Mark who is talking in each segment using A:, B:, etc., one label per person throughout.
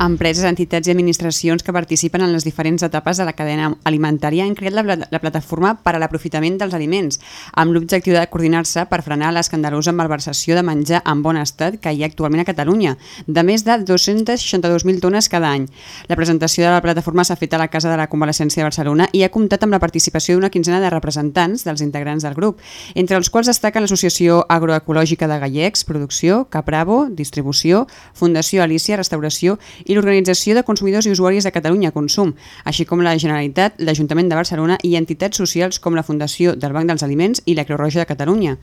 A: Empreses, entitats i administracions que participen en les diferents etapes de la cadena alimentària han creat la, la plataforma per a l'aprofitament dels aliments, amb l'objectiu de coordinar-se per frenar l'escandalosa malversació de menjar en bon estat que hi ha actualment a Catalunya, de més de 262.000 tones cada any. La presentació de la plataforma s'ha fet a la Casa de la Convalescència de Barcelona i ha comptat amb la participació d'una quinzena de representants dels integrants del grup, entre els quals destaquen l'Associació Agroecològica de Gallecs, Producció, Capravo, Distribució, Fundació Alícia, Restauració l'Organització de Consumidors i Usuaris de Catalunya, Consum, així com la Generalitat, l'Ajuntament de Barcelona i entitats socials com la Fundació del Banc dels Aliments i la Creu Roja de Catalunya.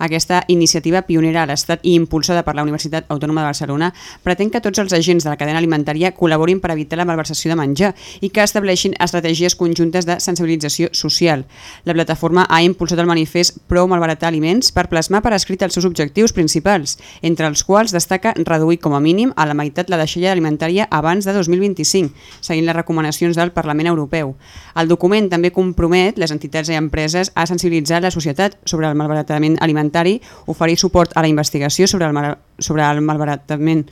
A: Aquesta iniciativa pionera a l'Estat i impulsada per la Universitat Autònoma de Barcelona pretén que tots els agents de la cadena alimentària col·laborin per evitar la malversació de menjar i que estableixin estratègies conjuntes de sensibilització social. La plataforma ha impulsat el manifest Prou malbaratar aliments per plasmar per escrit els seus objectius principals, entre els quals destaca reduir com a mínim a la meitat la deixalla alimentària abans de 2025, seguint les recomanacions del Parlament Europeu. El document també compromet les entitats i empreses a sensibilitzar la societat sobre el malbaratament alimentari, oferir suport a la investigació sobre el, mal, sobre el malbaratament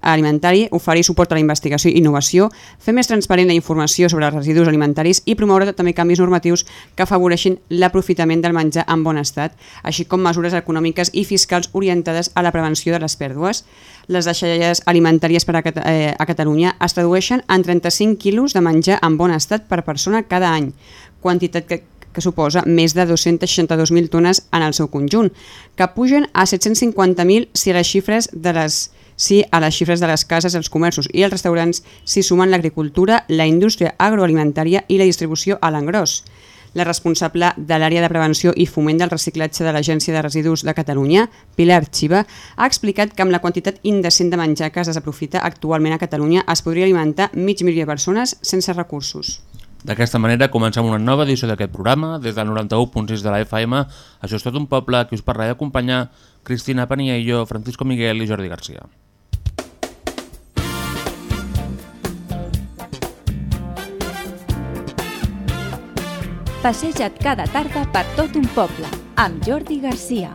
A: alimentari, oferir suport a la investigació i innovació, fer més transparent la informació sobre els residus alimentaris i promoure també canvis normatius que afavoreixin l'aprofitament del menjar en bon estat, així com mesures econòmiques i fiscals orientades a la prevenció de les pèrdues. Les deixalles alimentàries per a, Cat eh, a Catalunya es tradueixen en 35 quilos de menjar en bon estat per persona cada any, quantitat que, que suposa més de 262.000 tones en el seu conjunt, que pugen a 750.000 si les xifres de les si a les xifres de les cases, els comerços i els restaurants s'hi sumen l'agricultura, la indústria agroalimentària i la distribució a l'engròs. La responsable de l'àrea de prevenció i foment del reciclatge de l'Agència de Residus de Catalunya, Pilar Xiva, ha explicat que amb la quantitat indecent de menjar que es desaprofita actualment a Catalunya es podria alimentar mig milió de persones sense recursos.
B: D'aquesta manera comencem una nova edició d'aquest programa des del 91.6 de la FM. Això és tot un poble, qui us parla i acompanyar Cristina Paniello, Francisco Miguel i Jordi Garcia.
C: Passeja't cada tarda per tot un poble, amb Jordi Garcia.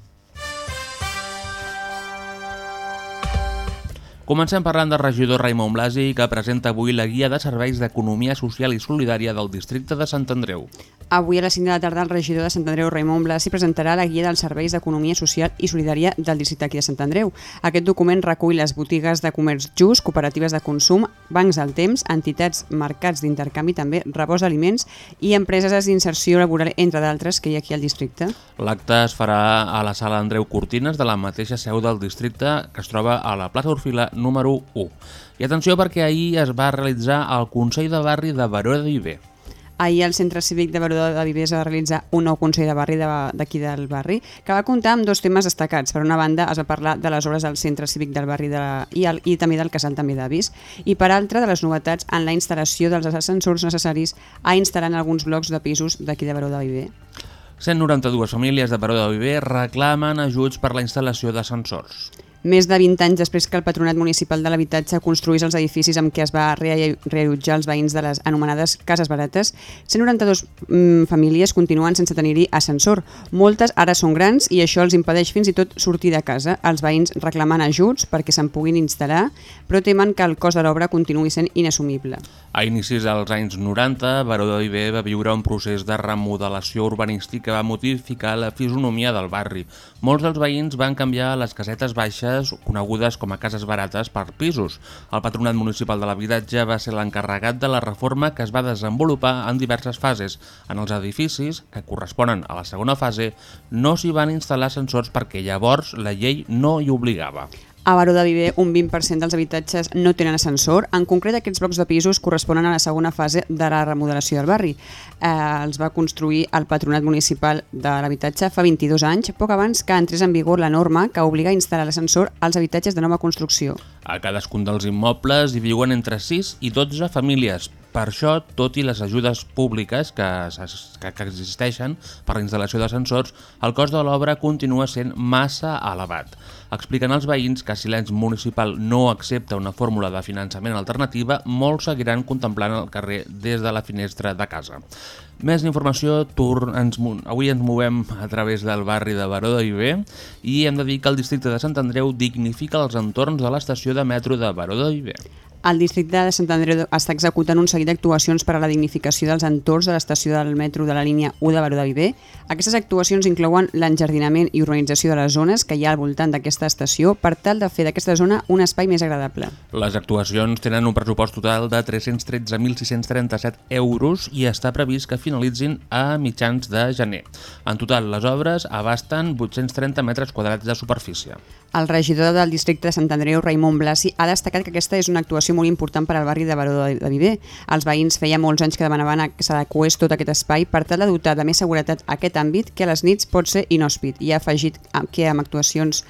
B: Comencem parlant del regidor Raimon Blasi, que presenta avui la guia de serveis d'economia social i solidària del districte de Sant Andreu.
A: Avui a les 5 de la tarda el regidor de Sant Andreu, Raimon Blasi, presentarà la guia dels serveis d'economia social i solidària del districte aquí de Sant Andreu. Aquest document recull les botigues de comerç just, cooperatives de consum, bancs del temps, entitats, mercats d'intercanvi també, rebost d'aliments i empreses d'inserció laboral, entre d'altres, que hi ha aquí al districte.
B: L'acte es farà a la sala Andreu Cortines de la mateixa seu del districte que es troba a la plaça Orfila número 1. I atenció perquè ahir es va realitzar el Consell de Barri de Baró de Viver.
A: Ahir al Centre Cívic de Baró de Viver es va realitzar un nou Consell de Barri de- d'aquí de, del barri, que va comptar amb dos temes destacats. Per una banda, es va parlar de les obres del Centre Cívic del barri de la, i, el, i també del casal també d'avis, i per altra, de les novetats en la instal·lació dels ascensors necessaris a instal·lar en alguns blocs de pisos d'aquí de Baró de Viver.
B: 192 famílies de Baró de Viver reclamen ajuts per la instal·lació d'ascensors.
A: Més de 20 anys després que el Patronat Municipal de l'Habitatge construís els edificis amb què es va rea- reallotjar els veïns de les anomenades cases barates, 192 mm, famílies continuen sense tenir-hi ascensor. Moltes ara són grans i això els impedeix fins i tot sortir de casa. Els veïns reclamen ajuts perquè se'n puguin instal·lar, però temen que el cost de l'obra continuï sent inassumible.
B: A inicis dels anys 90, Baró de Viver va viure un procés de remodelació urbanística que va modificar la fisonomia del barri. Molts dels veïns van canviar les casetes baixes cases conegudes com a cases barates per pisos. El Patronat Municipal de l'Habitatge va ser l'encarregat de la reforma que es va desenvolupar en diverses fases. En els edificis, que corresponen a la segona fase, no s'hi van instal·lar ascensors perquè llavors la llei no hi obligava.
A: A Baró de Viver, un 20% dels habitatges no tenen ascensor. En concret, aquests blocs de pisos corresponen a la segona fase de la remodelació del barri. Eh, els va construir el Patronat Municipal de l'Habitatge fa 22 anys, poc abans que entrés en vigor la norma que obliga a instal·lar l'ascensor als habitatges de nova construcció.
B: A cadascun dels immobles hi viuen entre 6 i 12 famílies. Per això, tot i les ajudes públiques que, que, que existeixen per la instal·lació d'ascensors, el cost de l'obra continua sent massa elevat. Expliquen els veïns que si l'ens municipal no accepta una fórmula de finançament alternativa, molts seguiran contemplant el carrer des de la finestra de casa. Més informació, tur, ens, avui ens movem a través del barri de Baró de Viver i hem de dir que el districte de Sant Andreu dignifica els entorns de l'estació de metro de Baró de Viver.
A: El districte de Sant Andreu està executant un seguit d'actuacions per a la dignificació dels entorns de l'estació del metro de la línia 1 de Baró de Viver. Aquestes actuacions inclouen l'enjardinament i urbanització de les zones que hi ha al voltant d'aquesta estació per tal de fer d'aquesta zona un espai més agradable.
B: Les actuacions tenen un pressupost total de 313.637 euros i està previst que finalitzin a mitjans de gener. En total, les obres abasten 830 metres quadrats de superfície.
A: El regidor del districte de Sant Andreu, Raimon Blasi, ha destacat que aquesta és una actuació molt important per al barri de Baró de Viver. Els veïns feia molts anys que demanaven que s'adequés tot aquest espai per tal de dotar de més seguretat aquest àmbit que a les nits pot ser inhòspit i ha afegit que amb actuacions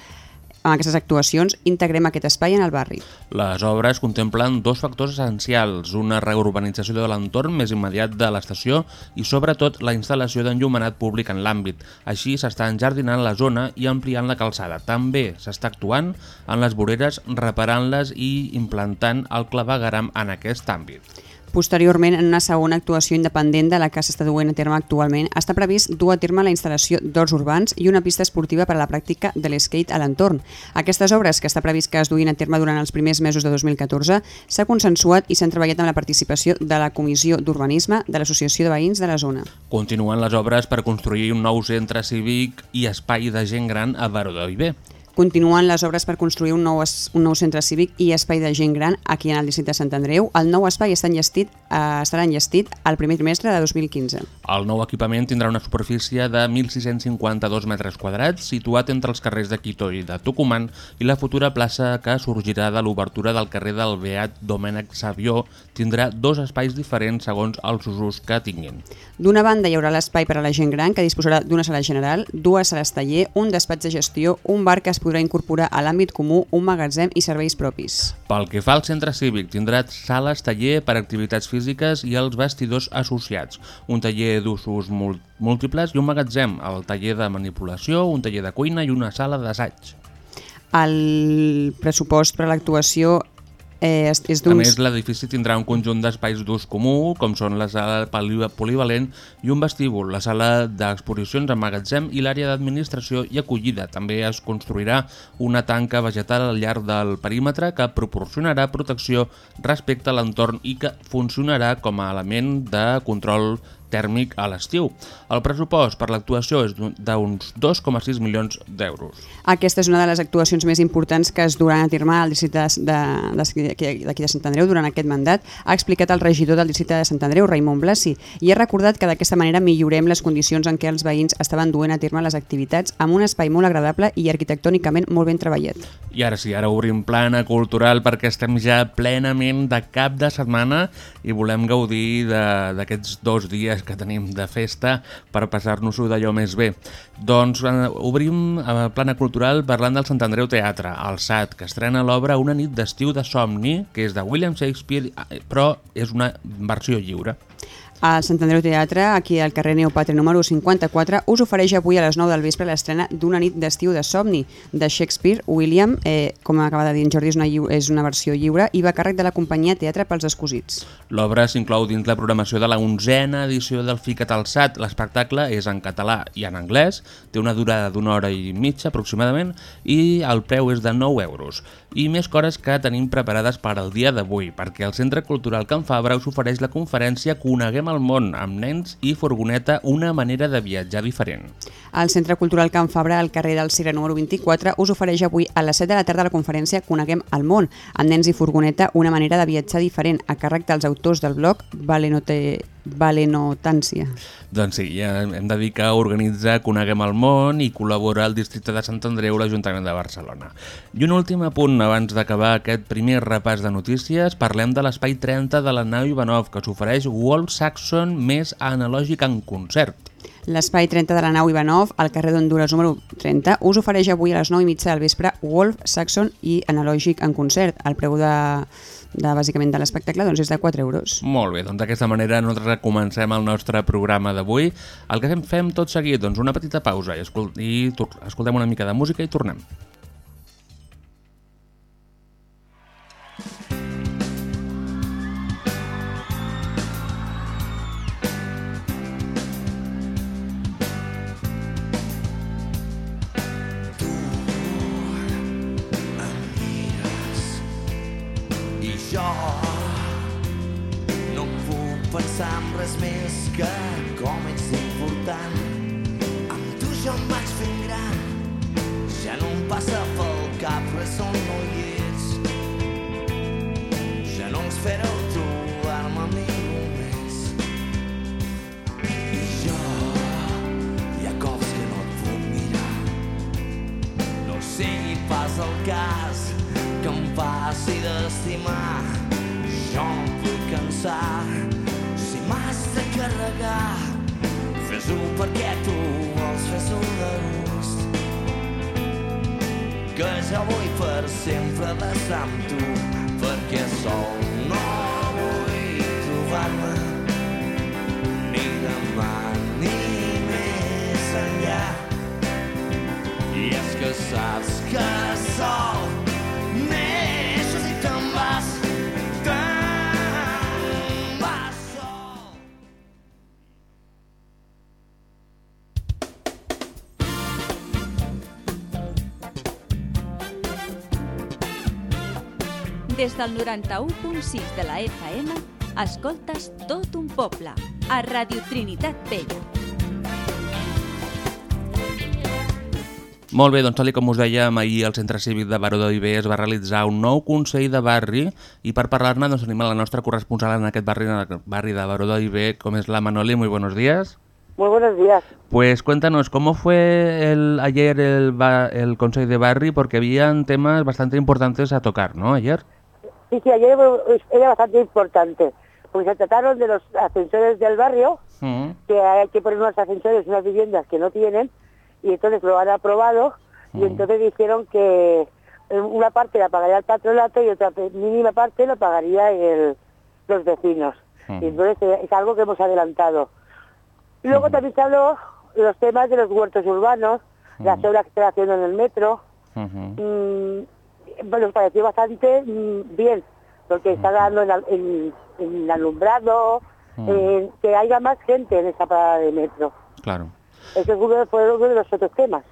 A: amb aquestes actuacions integrem aquest espai en el barri.
B: Les obres contemplen dos factors essencials, una reurbanització de l'entorn més immediat de l'estació i sobretot la instal·lació d'enllumenat públic en l'àmbit. Així s'està enjardinant la zona i ampliant la calçada. També s'està actuant en les voreres, reparant-les i implantant el clavegaram en aquest àmbit.
A: Posteriorment, en una segona actuació independent de la que s'està duent a terme actualment, està previst dur a terme la instal·lació d'horts urbans i una pista esportiva per a la pràctica de l'skate a l'entorn. Aquestes obres, que està previst que es duguin a terme durant els primers mesos de 2014, s'ha consensuat i s'han treballat amb la participació de la Comissió d'Urbanisme de l'Associació de Veïns de la zona.
B: Continuen les obres per construir un nou centre cívic i espai de gent gran a Baró de Viver.
A: Continuen les obres per construir un nou, es, un nou centre cívic i espai de gent gran aquí en el districte de Sant Andreu. El nou espai està enllestit, eh, estarà enllestit al primer trimestre de 2015.
B: El nou equipament tindrà una superfície de 1.652 metres quadrats, situat entre els carrers de Quito i de Tucumán, i la futura plaça que sorgirà de l'obertura del carrer del Beat Domènec Savió tindrà dos espais diferents segons els usos que tinguin.
A: D'una banda hi haurà l'espai per a la gent gran que disposarà d'una sala general, dues sales taller, un despatx de gestió, un bar que es podrà incorporar a l'àmbit comú, un magatzem i serveis propis.
B: Pel que fa al centre cívic, tindrà sales taller per activitats físiques i els vestidors associats, un taller d'usos múltiples i un magatzem, el taller de manipulació, un taller de cuina i una sala d'assaig.
A: El pressupost per a l'actuació eh, és, és
B: A més, l'edifici tindrà un conjunt d'espais d'ús comú, com són la sala poli- polivalent i un vestíbul, la sala d'exposicions amb magatzem i l'àrea d'administració i acollida. També es construirà una tanca vegetal al llarg del perímetre que proporcionarà protecció respecte a l'entorn i que funcionarà com a element de control tèrmic a l'estiu. El pressupost per l'actuació és d'un- d'uns 2,6 milions d'euros.
A: Aquesta és una de les actuacions més importants que es duran a terme al districte de- de- d'aquí d'aquí de Sant Andreu durant aquest mandat, ha explicat el regidor del districte de Sant Andreu, Raimon Blasi, i ha recordat que d'aquesta manera millorem les condicions en què els veïns estaven duent a terme les activitats amb un espai molt agradable i arquitectònicament molt ben treballat.
B: I ara sí, ara obrim plana cultural perquè estem ja plenament de cap de setmana i volem gaudir de- d'aquests dos dies que tenim de festa per passar-nos-ho d'allò més bé. Doncs eh, obrim eh, plana cultural parlant del Sant Andreu Teatre, el SAT, que estrena l'obra Una nit d'estiu de somni, que és de William Shakespeare, eh, però és una versió lliure.
A: Al Sant Andreu Teatre, aquí al carrer Neopatre número 54, us ofereix avui a les 9 del vespre l'estrena d'Una nit d'estiu de somni de Shakespeare. William, eh, com acaba de dir en Jordi, és una, és una versió lliure i va càrrec de la companyia Teatre pels Escosits.
B: L'obra s'inclou dins la programació de la onzena edició del Ficat al SAT. L'espectacle és en català i en anglès, té una durada d'una hora i mitja aproximadament i el preu és de 9 euros. I més coses que tenim preparades per al dia d'avui, perquè el Centre Cultural Can Fabra us ofereix la conferència Coneguem el món, amb nens i furgoneta, una manera de viatjar diferent.
A: El Centre Cultural Can Fabra, al carrer del Cira número 24, us ofereix avui a les 7 de la tarda la conferència Coneguem el món, amb nens i furgoneta, una manera de viatjar diferent, a càrrec dels autors del blog Valenote... Valenotància.
B: Doncs sí, ja hem de dir que organitza Coneguem el món i col·labora el districte de Sant Andreu, l'Ajuntament de Barcelona. I un últim apunt abans d'acabar aquest primer repàs de notícies, parlem de l'espai 30 de la nau Ivanov, que s'ofereix Wolf Saxon més analògic en concert.
A: L'espai 30 de la nau Ivanov, al carrer d'Honduras número 30, us ofereix avui a les 9 i mitja del vespre Wolf, Saxon i Analògic en concert. El preu de, de bàsicament de l'espectacle doncs, és de 4 euros.
B: Molt bé, doncs d'aquesta manera nosaltres comencem el nostre programa d'avui. El que fem, fem tot seguit, doncs una petita pausa i, escol i escoltem una mica de música i tornem.
D: En res més que com ets important. Amb tu jo em vaig fent gran, ja no em passa pel cap res on no hi ets. Ja no em espero trobar-me amb ningú més. I jo hi ha cops que no et puc mirar. No sigui pas el cas que em passi d'estimar. Jo em vull cansar. Si m'has de carregar, fes-ho perquè tu vols, fes-ho de gust. Que jo vull per sempre estar amb tu, perquè sol no vull trobar-me ni demà ni més enllà. I és que saps que sol
C: Des del 91.6 de la FM, escoltes tot un poble, a Radio Trinitat Vella.
B: Molt bé, doncs tal i com us dèiem, ahir al Centre Cívic de Baró d'Oiber es va realitzar un nou Consell de Barri i per parlar-ne doncs, tenim a la nostra corresponsal en aquest barri, en el barri de Baró d'Oiber, com és la Manoli. Muy buenos días.
E: Muy buenos días.
B: Pues cuéntanos, ¿cómo fue el, ayer el, el Consejo de Barri? Porque habían temas bastante importantes a tocar, ¿no? Ayer.
E: Sí, sí, ayer era bastante importante, porque se trataron de los ascensores del barrio,
B: Mm,
E: que hay que poner unos ascensores en unas viviendas que no tienen, y entonces lo han aprobado, y entonces dijeron que eh, una parte la pagaría el patronato y otra mínima parte lo pagaría el- los vecinos.
B: Ujú.
E: Y entonces eh, es algo que hemos adelantado. Luego también se habló los temas de los huertos urbanos, las obras que están haciendo en el metro, mm, bueno, nos pareció bastante mm, bien, porque está dando en, en alumbrado, en que haya más gente en esa parada de metro.
B: Claro.
E: Ese fue uno de los otros temas.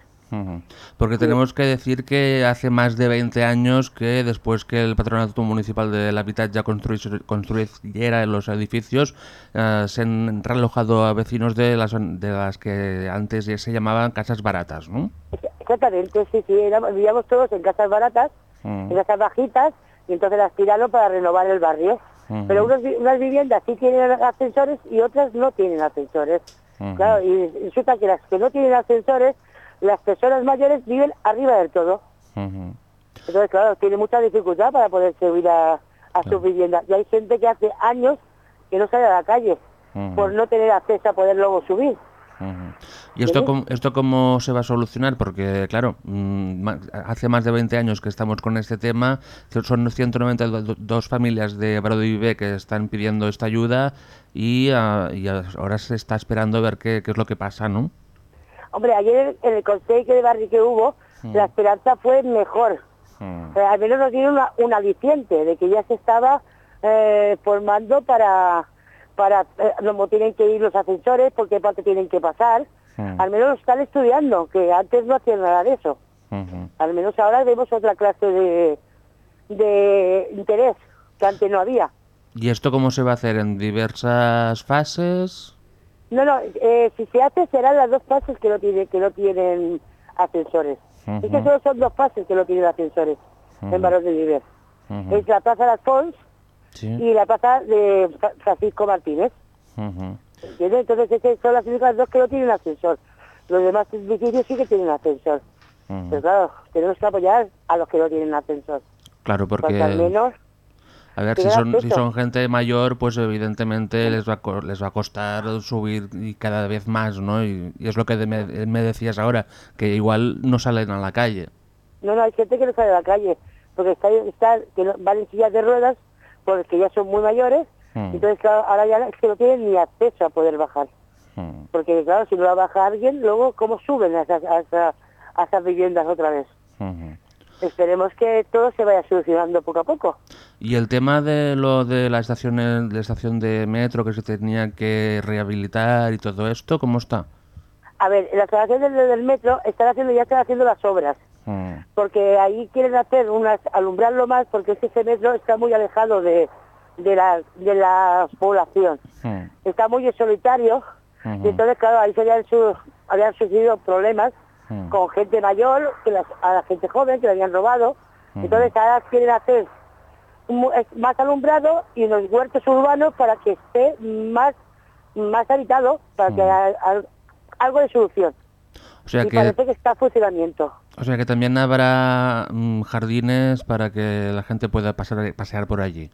B: Porque tenemos que decir que hace más de 20 años que después que el Patronato Municipal del Habitat construis- construyera los edificios, eh, se han relojado a vecinos de las, de las que antes ya se llamaban casas baratas, ¿no?
E: Exactamente, sí, sí, vivíamos todos en casas baratas,
B: Mm.
E: en casas bajitas, y entonces las tiraron para renovar el barrio.
B: Ujú.
E: Pero unos unas viviendas sí tienen ascensores y otras no tienen ascensores.
B: Ujú.
E: Claro, y resulta que las que no tienen ascensores, las personas mayores viven arriba del todo.
B: Ujú.
E: Entonces, claro, tiene mucha dificultad para poder subir a, a sus viviendas. Y hay gente que hace años que no sale a la calle por no tener acceso a poder luego subir.
B: ¿Y esto, cómo, esto cómo se va a solucionar? Porque, claro, mm, hace más de 20 años que estamos con este tema, son 192 familias de Brado y B que están pidiendo esta ayuda y, ah, y ahora se está esperando a ver qué, qué es lo que pasa, ¿no?
E: Hombre, ayer en el consejo de barrio que hubo, la esperanza fue mejor.
B: Mm.
E: Eh, al menos nos dieron una- un aliciente de que ya se estaba eh, formando para, para eh, cómo tienen que ir los ascensores, por qué parte tienen que pasar.
B: Mm.
E: Al menos lo están estudiando, que antes no hacían nada de eso. Al menos ahora vemos otra clase de, de interés que antes no había.
B: ¿Y esto cómo se va a hacer? ¿En diversas fases?
E: No, no, eh, si se hace serán las dos fases que no, tiene, que no tienen ascensores. Es que solo son dos fases que no tienen ascensores en Barros de Viver.
B: Ujú.
E: Es la Plaza de Alfons
B: Sí.
E: y la Plaza de Fra- Francisco Martínez. ¿Entiendes? Entonces esas son las únicas dos que no tienen ascensor. Los demás edificios sí que tienen ascensor. Pero claro, tenemos que apoyar a los que no tienen ascensor.
B: Claro,
E: Porque
B: porque...
E: al menos
B: A ver, si son, si son gente mayor, pues evidentemente les va, a, les va a costar subir y cada vez más, ¿no? Y, y es lo que de- me, me decías ahora, que igual no salen a la calle.
E: No, no, hay gente que no sale a la calle, porque está, está que no- van en sillas de ruedas, porque ya son muy mayores,
B: Mm.
E: entonces claro, ahora ya es que no tienen ni acceso a poder bajar.
B: Mm.
E: Porque claro, si no la baja alguien, luego cómo suben a esas, a esas, a esas viviendas otra vez.
B: Ujú.
E: Esperemos que todo se vaya solucionando poco a poco.
B: Y el tema de lo de la estación, la estación de metro que se tenía que rehabilitar y todo esto, ¿cómo está?
E: A ver, la instalación del, del metro están haciendo, ya están haciendo las obras,
B: Mm.
E: porque ahí quieren hacer unas, alumbrarlo más, porque es que ese metro está muy alejado de, de, la, de la población.
B: Mm.
E: está muy en solitario y entonces claro ahí se habían, su- habían surgido problemas
B: Mm.
E: con gente mayor que las- a la gente joven que le habían robado entonces ahora quieren hacer más alumbrado y unos huertos urbanos para que esté más más habitado para que
B: Ujú.
E: haya al- algo de solución
B: O sea
E: y
B: que,
E: parece que está en funcionamiento
B: o sea que también habrá mm, jardines para que la gente pueda pasar, pasear por allí.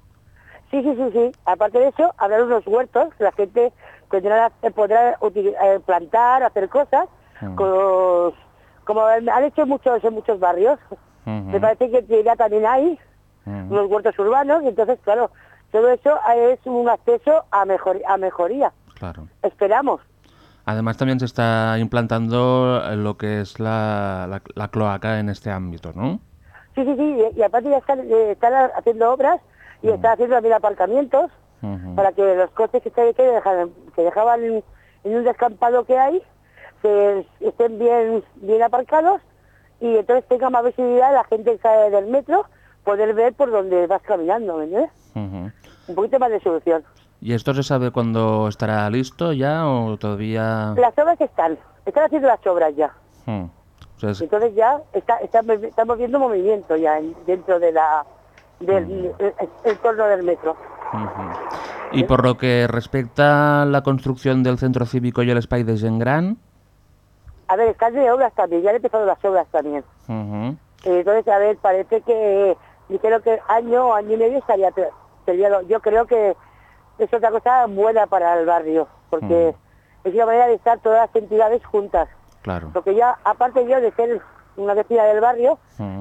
E: Sí, sí, sí, sí. Aparte de eso, habrá unos huertos que la gente tendrá, eh, podrá eh, plantar, hacer cosas,
B: Mm.
E: con como han hecho muchos en muchos barrios. Me parece que ya también hay
B: Mm.
E: unos huertos urbanos, y entonces, claro, todo eso es un acceso a, mejor, a mejoría.
B: Claro.
E: Esperamos.
B: Además también se está implantando eh, lo que es la, la, la cloaca en este ámbito, ¿no?
E: Sí, sí, sí, y, y aparte ya están, están haciendo obras y están haciendo también aparcamientos para que los coches que, que, dejaban, que dejaban en, en un descampado que hay se, estén bien, bien aparcados y entonces tenga más visibilidad la gente que sale del metro poder ver por donde vas caminando, ¿me entiendes? Un poquito más de solución.
B: ¿Y esto se sabe cuándo estará listo ya o todavía...?
E: Las obras están, están haciendo las obras ya.
B: O sea, es-
E: Entonces ya está, estamos, estamos viendo movimiento ya en- dentro de la del el- el entorno del metro.
B: Y por lo que respecta a la construcción del centro cívico y el Espai de Gent Gran,
E: A ver, están de obras también, ya han empezado las obras también. Eh, Entonces, a ver, parece que dijeron que año o año y medio estaría, te- sería lo- yo creo que es otra cosa buena para el barrio, porque es una manera de estar todas las entidades juntas.
B: claro.
E: Porque ya, aparte yo de ser una vecina del barrio,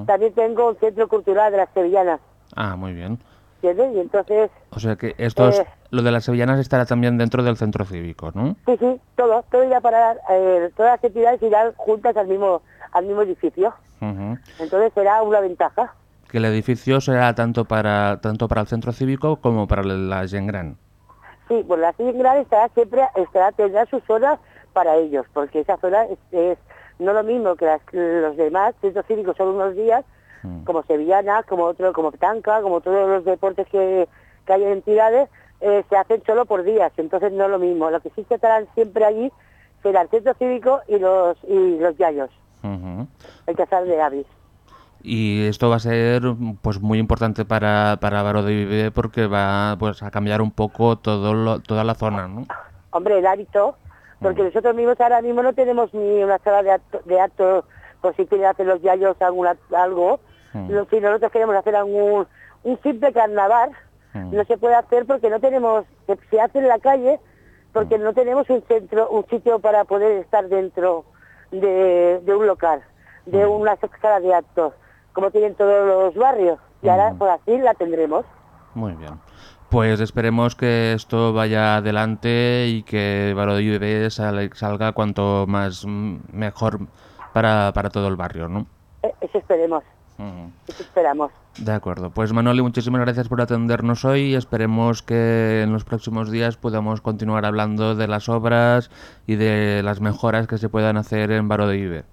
E: también tengo un centro cultural de las sevillanas,
B: Ah, muy bien.
E: ¿entiendes? Y entonces,
B: O sea que esto es-
E: Eh.
B: lo de las sevillanas estará también dentro del centro cívico, ¿no?
E: sí, sí, todo, todo irá para, eh, todas las entidades irán juntas al mismo, al mismo edificio. Entonces será una ventaja.
B: Que el edificio será tanto para tanto para el centro cívico como para la Gent Gran.
E: Sí, pues la grande estará siempre, estará, tendrá su zona para ellos, porque esa zona es, es no lo mismo que las- los demás centros cívicos son unos días,
B: Mm.
E: como Sevillana, como otro, como Tanca, como todos los deportes que, que hay en entidades, eh, se hacen solo por días, entonces no es lo mismo. Lo que sí que estarán siempre allí será el centro cívico y los y los yayos, el casal de Avis.
B: Y esto va a ser pues muy importante para, para Baró de Viver porque va pues a cambiar un poco todo lo- toda la zona, ¿no?
E: Hombre, el hábito, porque nosotros mismos ahora mismo no tenemos ni una sala de acto, de acto por si quieren hacer los yayos alguna, algo.
B: Mm.
E: Si nosotros queremos hacer algún, un simple carnaval,
B: Mm.
E: no se puede hacer porque no tenemos, se, hace en la calle, porque no tenemos un centro, un sitio para poder estar dentro de, de un local, de una sala de actos, como tienen todos los barrios. Y ahora,
B: Mm.
E: pues así la tendremos.
B: Muy bien. Pues esperemos que esto vaya adelante y que sal- salga cuanto más mm, mejor para, para todo el barrio, ¿no?
E: Eh, Eso esperemos, Eso esperamos.
B: De acuerdo. Pues Manoli, muchísimas gracias por atendernos hoy y esperemos que en los próximos días podamos continuar hablando de las obras y de las mejoras que se puedan hacer en Baró de Viver.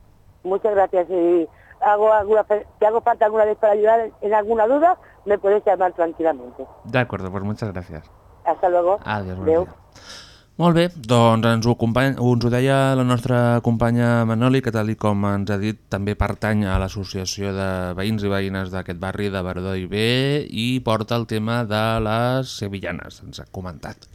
E: Muchas gracias. Y hago alguna, te hago falta alguna vez para ayudar en alguna duda, me puedes llamar tranquilamente.
B: De acuerdo, pues muchas gracias.
E: Hasta luego.
B: Adiós. Molt bé, doncs ens ho, company, ens ho deia la nostra companya Manoli, que tal i com ens ha dit també pertany a l'associació de veïns i veïnes d'aquest barri de Verdoi B i porta el tema de les sevillanes, ens ha comentat.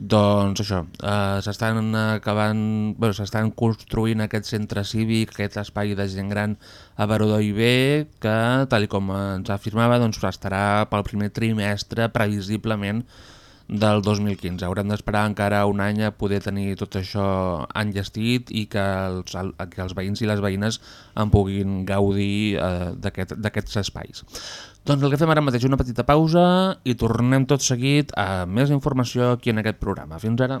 B: Doncs això, eh, s'estan acabant, bueno, s'estan construint aquest centre cívic, aquest espai de gent gran a Verdoi B, que tal i com ens afirmava, doncs estarà pel primer trimestre previsiblement del 2015. Haurem d'esperar encara un any a poder tenir tot això enllestit i que els, el- que els veïns i les veïnes en puguin gaudir eh, d'aquest- d'aquests espais. Doncs el que fem ara mateix una petita pausa i tornem tot seguit a més informació aquí en aquest programa. Fins ara.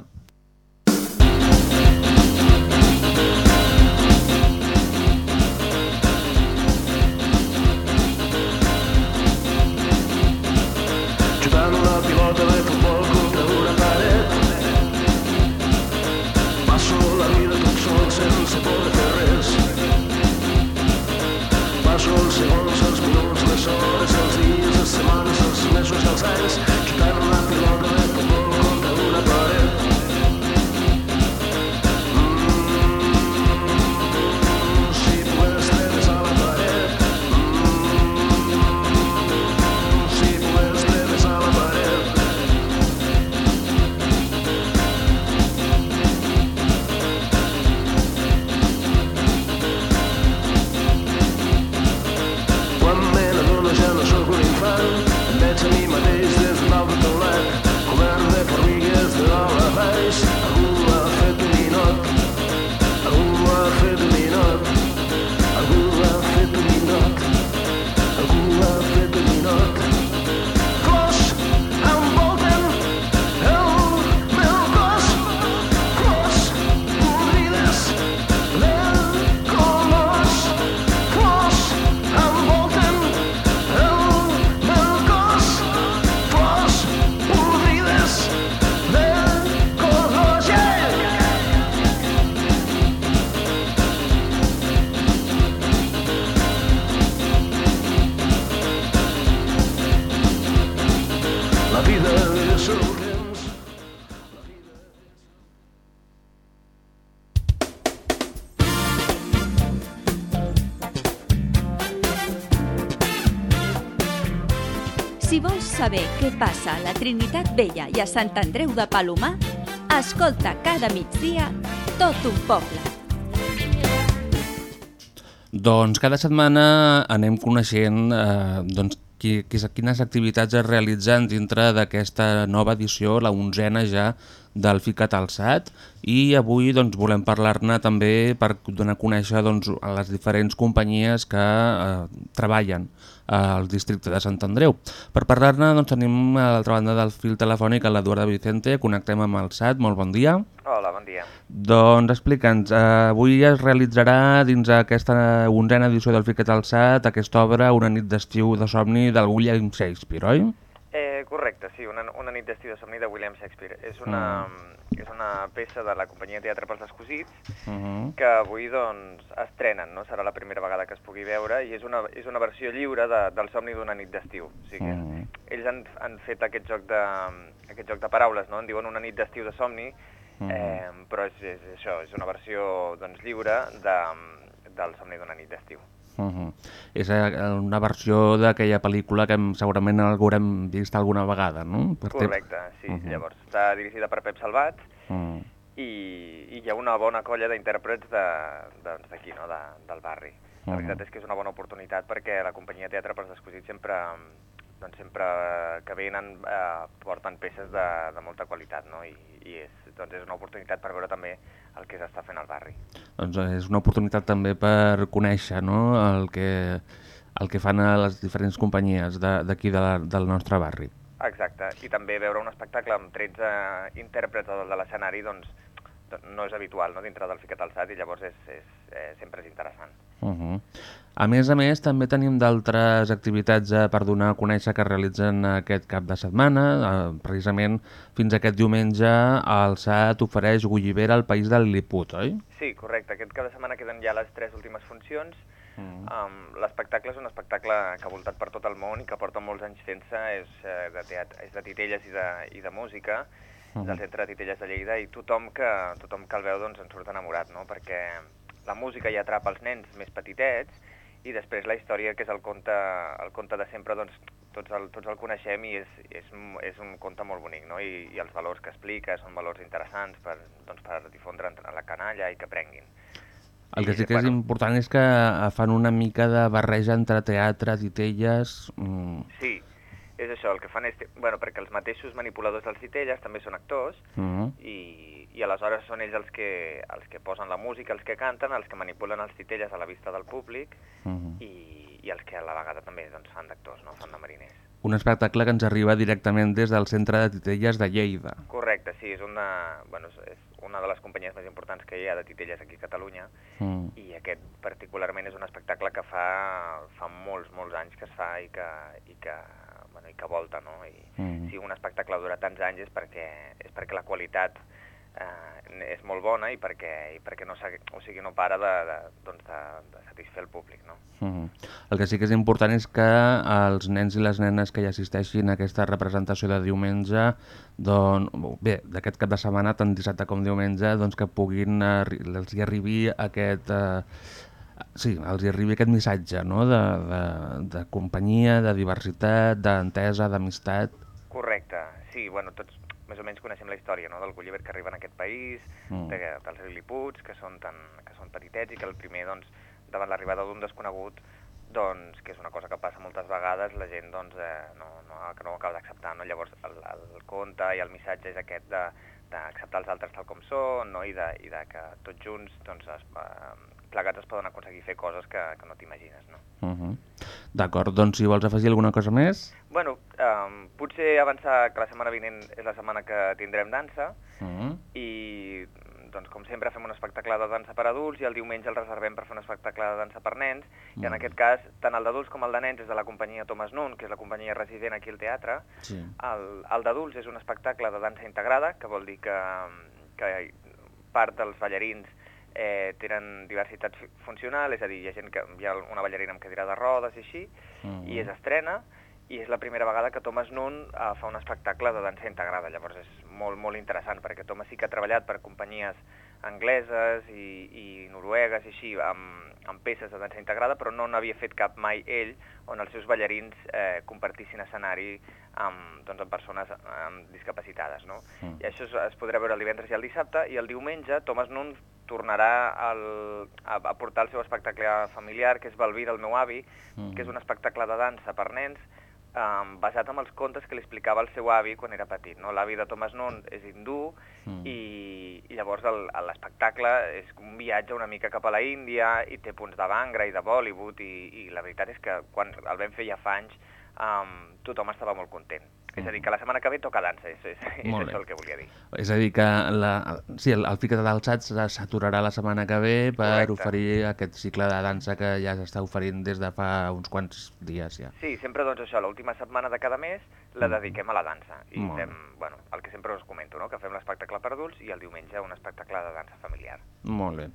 C: Saber què passa a la Trinitat Vella i a Sant Andreu de Palomar, escolta cada migdia tot un poble.
B: Doncs cada setmana anem coneixent eh, doncs, qui, qui, quines activitats es realitzen dintre d'aquesta nova edició, la onzena ja del Ficat Alçat i avui doncs, volem parlar-ne també per donar a conèixer doncs, a les diferents companyies que eh, treballen al districte de Sant Andreu. Per parlar-ne doncs, tenim a l'altra banda del fil telefònic a l'Eduardo Vicente, connectem amb el SAT, molt bon dia.
F: Hola, bon dia.
B: Doncs explica'ns, eh, avui es realitzarà dins aquesta onzena edició del Ficat Alçat aquesta obra Una nit d'estiu de somni del William Shakespeare, oi?
F: Eh, correcte, sí, una, una nit d'estiu de somni de William Shakespeare. És una, és una peça de la companyia Teatre pels Descosits
B: Uh -huh.
F: que avui doncs estrenen, no? Serà la primera vegada que es pugui veure i és una, és una versió lliure de, del somni d'una nit d'estiu. O sigui que
B: Mhm.
F: ells han, han fet aquest joc, de, aquest joc de paraules, no? En diuen una nit d'estiu de somni,
B: Mhm.
F: eh, però és, és això, és una versió doncs, lliure de, del somni d'una nit d'estiu.
B: Uh -huh. És una versió d'aquella pel·lícula que segurament l'haurem vist alguna vegada, no? Per.
F: Correcte, sí.
B: Mhm.
F: Llavors, està dirigida per Pep Salvat
B: Uh
F: i, i hi ha una bona colla d'intèrprets de- doncs, d'aquí, no?, de, del barri. La
B: Mhm.
F: veritat és que és una bona oportunitat perquè la companyia Teatre pels Descosits sempre, doncs sempre que venen eh, porten peces de, de molta qualitat, no? I, i és, doncs és una oportunitat per veure també el que s'està fent al barri.
B: Doncs eh, és una oportunitat també per conèixer no? el, que, el que fan a les diferents companyies d'aquí de, de la, del nostre barri.
F: Exacte, i també veure un espectacle amb 13 intèrprets de l'escenari, doncs no és habitual no? dintre del Ficat Alçat i llavors és, és, eh, sempre és interessant.
B: Uh -huh. A més a més, també tenim d'altres activitats eh, per donar a conèixer que es realitzen aquest cap de setmana. Eh, precisament, fins aquest diumenge, el SAT ofereix Gullivera al País del Lilliput, oi?
F: Sí, correcte. Aquest cap de setmana queden ja les tres últimes funcions. Mm. Um, L'espectacle és un espectacle que ha voltat per tot el món i que porta molts anys fent-se, és, eh, de teatre, és de titelles i de, i de música. Del Centre de Titelles de Lleida, i tothom que, tothom que el veu doncs, en surt enamorat, no? perquè la música ja atrapa els nens més petitets, i després la història, que és el conte, el conte de sempre, doncs, tots el, tots el coneixem i és, és, és un conte molt bonic, no? I, i els valors que explica són valors interessants per, doncs, per difondre a la canalla i que prenguin.
B: El que sí que és
F: bueno,
B: important és que fan una mica de barreja entre teatre, titelles... Mm,
F: Sí, és això, el que fan és... Bueno, perquè els mateixos manipuladors dels titelles també són actors
B: mm,
F: i, i aleshores són ells els que, els que posen la música, els que canten, els que manipulen els titelles a la vista del públic
B: mm.
F: i, i els que a la vegada també doncs, fan d'actors, no? fan de mariners.
B: Un espectacle que ens arriba directament des del Centre de Titelles de Lleida.
F: Correcte, sí, és una, bueno, és- una de les companyies més importants que hi ha de titelles aquí a Catalunya
B: Mm.
F: i aquest particularment és un espectacle que fa, fa molts, molts anys que es fa i que, i que, i que volta, no? I
B: Mm.
F: si un espectacle dura tants anys és perquè, és perquè la qualitat eh, és molt bona i perquè, i perquè no, o sigui, no para de, de, doncs de, de satisfer el públic, no?
B: Mm. El que sí que és important és que els nens i les nenes que hi assisteixin a aquesta representació de diumenge, doncs, bé, d'aquest cap de setmana, tant dissabte com diumenge, doncs que puguin, els hi arribi aquest... Eh, sí, els hi arribi aquest missatge no? de, de, de companyia, de diversitat, d'entesa, d'amistat.
F: Correcte, sí, bueno, tots més o menys coneixem la història no? del Gulliver que arriba en aquest país,
B: Mm.
F: de, dels liliputs, que són, tan, que són petitets i que el primer, doncs, davant l'arribada d'un desconegut, doncs, que és una cosa que passa moltes vegades, la gent doncs, eh, no, no, que no ho acaba d'acceptar. No? Llavors, el, el conte i el missatge és aquest d'acceptar els altres tal com són no? I, de, i de que tots junts doncs, es, eh, plegats es poden aconseguir fer coses que, que no t'imagines. No?
B: Uh -huh. D'acord, doncs si vols afegir alguna cosa més...
F: Bueno, um, potser avançar que la setmana vinent és la setmana que tindrem dansa
B: Uh -huh.
F: i doncs com sempre fem un espectacle de dansa per adults i el diumenge el reservem per fer un espectacle de dansa per nens i en
B: Mm.
F: aquest cas tant el d'adults com el de nens és de la companyia Thomas Nun, que és la companyia resident aquí al teatre.
B: Sí.
F: El, el d'adults és un espectacle de dansa integrada, que vol dir que, que part dels ballarins eh, tenen diversitat funcional, és a dir, hi ha, gent que, hi ha una ballarina amb cadira de rodes i així,
B: Mhm.
F: i es estrena, i és la primera vegada que Thomas Nun eh, fa un espectacle de dansa integrada. Llavors és molt, molt interessant, perquè Thomas sí que ha treballat per companyies angleses i, i noruegues i així, amb, amb peces de dansa integrada, però no n'havia fet cap mai ell, on els seus ballarins eh, compartissin escenari amb, doncs, amb persones amb discapacitades. No?
B: Mm.
F: I això es, es podrà veure el divendres i el dissabte, i el diumenge Thomas Nun tornarà al, a, a portar el seu espectacle familiar, que és Balbir, el meu avi,
B: Mm.
F: que és un espectacle de dansa per nens, um, basat en els contes que li explicava el seu avi quan era petit. No? L'avi de Thomas Nun és hindú
B: Mm.
F: i, i llavors l'espectacle és un viatge una mica cap a la Índia i té punts de Bangra i de Bollywood i, i la veritat és que quan el vam fer ja fa anys um, tothom estava molt content. És a dir, que la setmana que ve toca dansa, és, és, és això el que volia dir.
B: És a dir, que la, sí, el, el Ficat d'Alçats s'aturarà la setmana que ve per
F: Correcte.
B: oferir aquest cicle de dansa que ja s'està oferint des de fa uns quants dies ja.
F: Sí, sempre doncs això, l'última setmana de cada mes la
B: Mm.
F: dediquem a la dansa. I
B: Molt
F: fem, bueno, el que sempre us comento, no? que fem l'espectacle per adults i el diumenge un espectacle de dansa familiar.
B: Molt bé.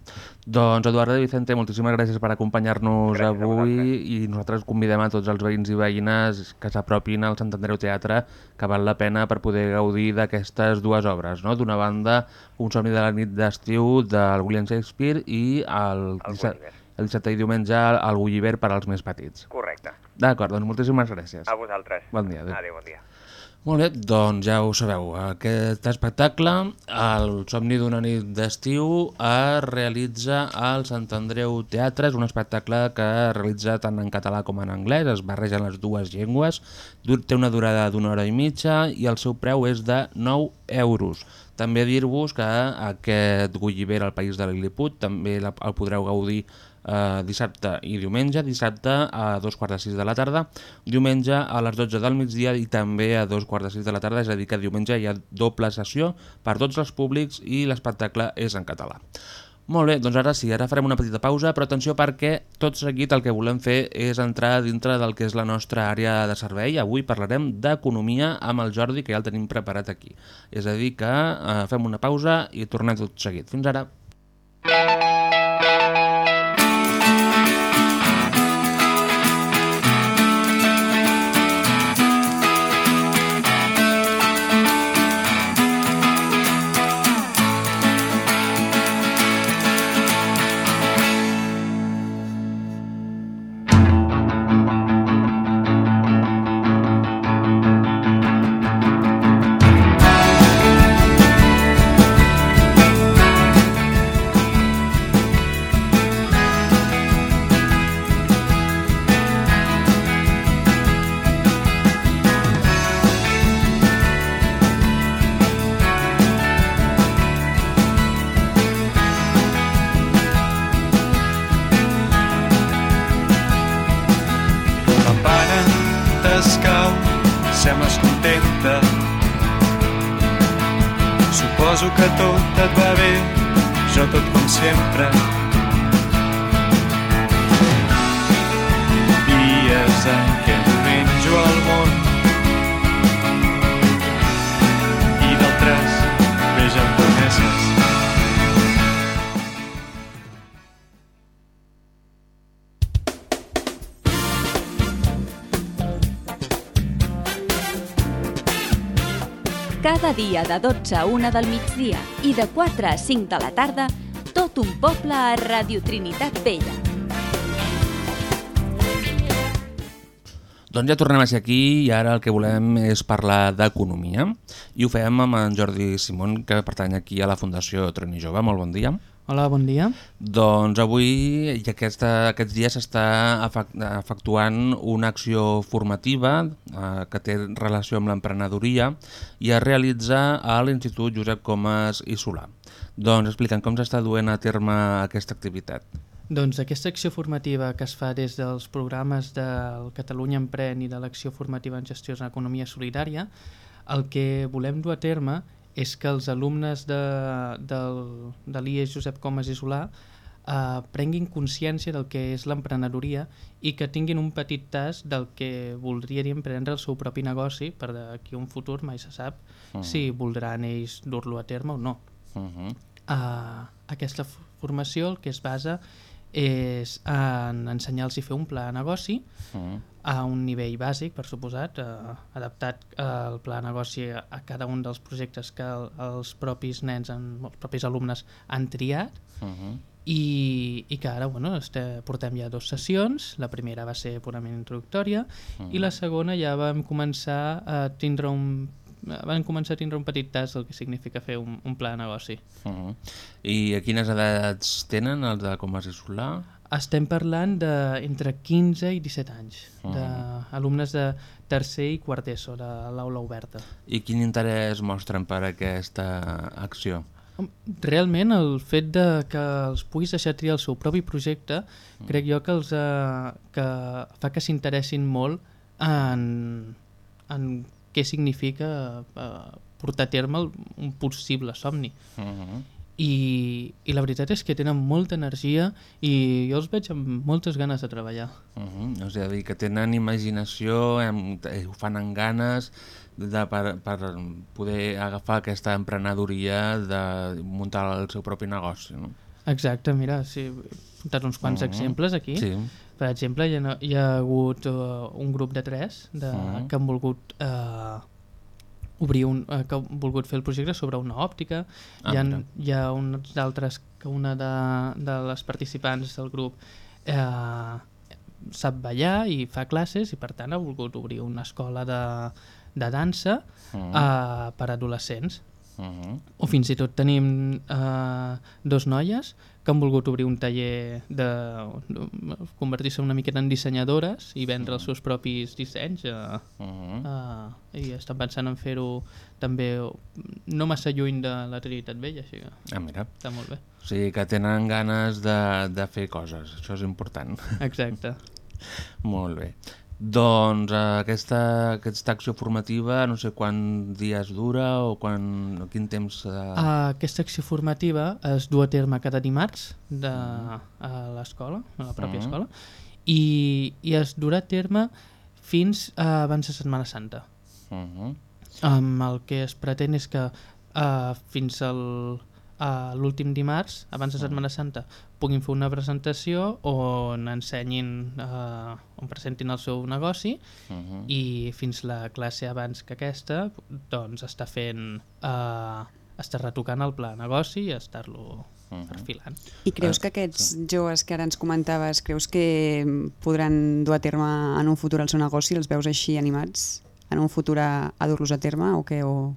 B: Doncs, Eduardo Vicente, moltíssimes gràcies per acompanyar-nos avui i nosaltres convidem a tots els veïns i veïnes que s'apropin al Sant Andreu Teatre, que val la pena per poder gaudir d'aquestes dues obres. No? D'una banda, Un somni de la nit d'estiu del William Shakespeare i el,
F: El.
B: El dissabte i diumenge el Gulliver per als més petits.
F: Correcte.
B: D'acord, doncs moltíssimes gràcies.
F: A vosaltres.
B: Bon dia, adéu.
F: Adéu, bon dia.
B: Molt bé, doncs ja ho sabeu, aquest espectacle, el somni d'una nit d'estiu, es realitza al Sant Andreu Teatre, és un espectacle que es realitza tant en català com en anglès, es barregen les dues llengües, dur- té una durada d'una hora i mitja i el seu preu és de 9 euros. També dir-vos que aquest Gulliver al País de Lilliput també el podreu gaudir eh, dissabte i diumenge, dissabte a dos quarts de sis de la tarda, diumenge a les 12 del migdia i també a dos quarts de sis de la tarda, és a dir que diumenge hi ha doble sessió per tots els públics i l'espectacle és en català. Molt bé, doncs ara sí, ara farem una petita pausa, però atenció perquè tot seguit el que volem fer és entrar dintre del que és la nostra àrea de servei. Avui parlarem d'economia amb el Jordi, que ja el tenim preparat aquí. És a dir que eh, fem una pausa i tornem tot seguit. Fins ara.
C: Cada dia de 12 a 1 del migdia i de 4 a 5 de la tarda, tot un poble a Radio Trinitat Vella.
B: Doncs ja tornem a ser aquí i ara el que volem és parlar d'economia i ho fem amb en Jordi Simón que pertany aquí a la Fundació Treni Jove. Molt bon dia.
G: Hola, bon dia.
B: Doncs avui i aquesta, aquests dies s'està efec- efectuant una acció formativa eh, que té relació amb l'emprenedoria i es realitza a l'Institut Josep Comas i Solà. Doncs explica'm com s'està duent a terme aquesta activitat.
G: Doncs aquesta acció formativa que es fa des dels programes del Catalunya Emprèn i de l'acció formativa en gestió en economia solidària, el que volem dur a terme és que els alumnes de, del, de l'IES Josep Comas i Solà eh, prenguin consciència del que és l'emprenedoria i que tinguin un petit tas del que voldrien prendre el seu propi negoci per d'aquí un futur mai se sap
B: Mhm.
G: si voldran ells dur-lo a terme o no.
B: Uh -huh.
G: Uh, aquesta formació el que es basa és en ensenyar-los a fer un pla de negoci
B: Mhm.
G: A un nivell bàsic, per suposat, uh, adaptat al pla de negoci a, a cada un dels projectes que el, els propis nens, han, els propis alumnes han triat
B: Uh -huh.
G: i, i que ara bueno, este, portem ja dues sessions, la primera va ser purament introductòria i la segona ja vam començar a tindre un van començar a tindre un petit tas del que significa fer un, un pla de negoci.
B: Uh -huh. I a quines edats tenen els de Comas i Solà?
G: Estem parlant d'entre 15 i 17 anys,
B: Mhm.
G: d'alumnes de tercer i quart ESO, de l'aula oberta.
B: I quin interès mostren per aquesta acció?
G: Realment el fet de que els puguis deixar triar el seu propi projecte
B: Mm.
G: crec jo que els eh, que fa que s'interessin molt en, en què significa eh, portar a terme un possible somni.
B: Uh -huh.
G: I, I la veritat és que tenen molta energia i jo els veig amb moltes ganes de treballar.
B: Uh -huh. És a dir, que tenen imaginació, em, eh, ho fan amb ganes de, per, per poder agafar aquesta emprenedoria de muntar el seu propi negoci. No?
G: Exacte, mira, sí, he portat uns quants
B: Mhm.
G: exemples aquí.
B: Sí.
G: Per exemple, hi ha, hi ha hagut uh, un grup de tres de,
B: Mhm.
G: que han volgut uh, obrir un, uh, que han volgut fer el projecte sobre una òptica.
B: Ah,
G: hi, ha,
B: mira.
G: hi ha uns d'altres que una de, de les participants del grup eh, sap ballar i fa classes i per tant ha volgut obrir una escola de, de dansa uh, per adolescents.
B: Uh -huh.
G: O fins i tot tenim eh, dos noies que han volgut obrir un taller de, convertir-se una miqueta en dissenyadores i vendre els seus propis dissenys eh,
B: Mhm.
G: eh, i estan pensant en fer-ho també no massa lluny de la Trinitat Vella, així que
B: Ah, mira.
G: està molt bé.
B: O sigui, que tenen ganes de, de fer coses, això és important.
G: Exacte.
B: Molt bé. Doncs eh, aquesta, aquesta acció formativa, no sé quants dies dura o quan, o quin temps... Eh...
G: Uh, aquesta acció formativa es du a terme cada dimarts de, a l'escola, a la pròpia
B: Mhm.
G: escola, i, i es durà a terme fins uh, abans de Setmana Santa.
B: Uh -huh.
G: Um, el que es pretén és que uh, fins al, a l'últim dimarts, abans de Setmana Santa, puguin fer una presentació on ensenyin, uh, on presentin el seu negoci
B: Mhm.
G: i fins la classe abans que aquesta doncs està fent uh, està retocant el pla de negoci i estar-lo
B: Mhm.
G: perfilant.
A: I creus que aquests joves que ara ens comentaves, creus que podran dur a terme en un futur el seu negoci? Els veus així animats en un futur a, a dur-los a terme o què? O...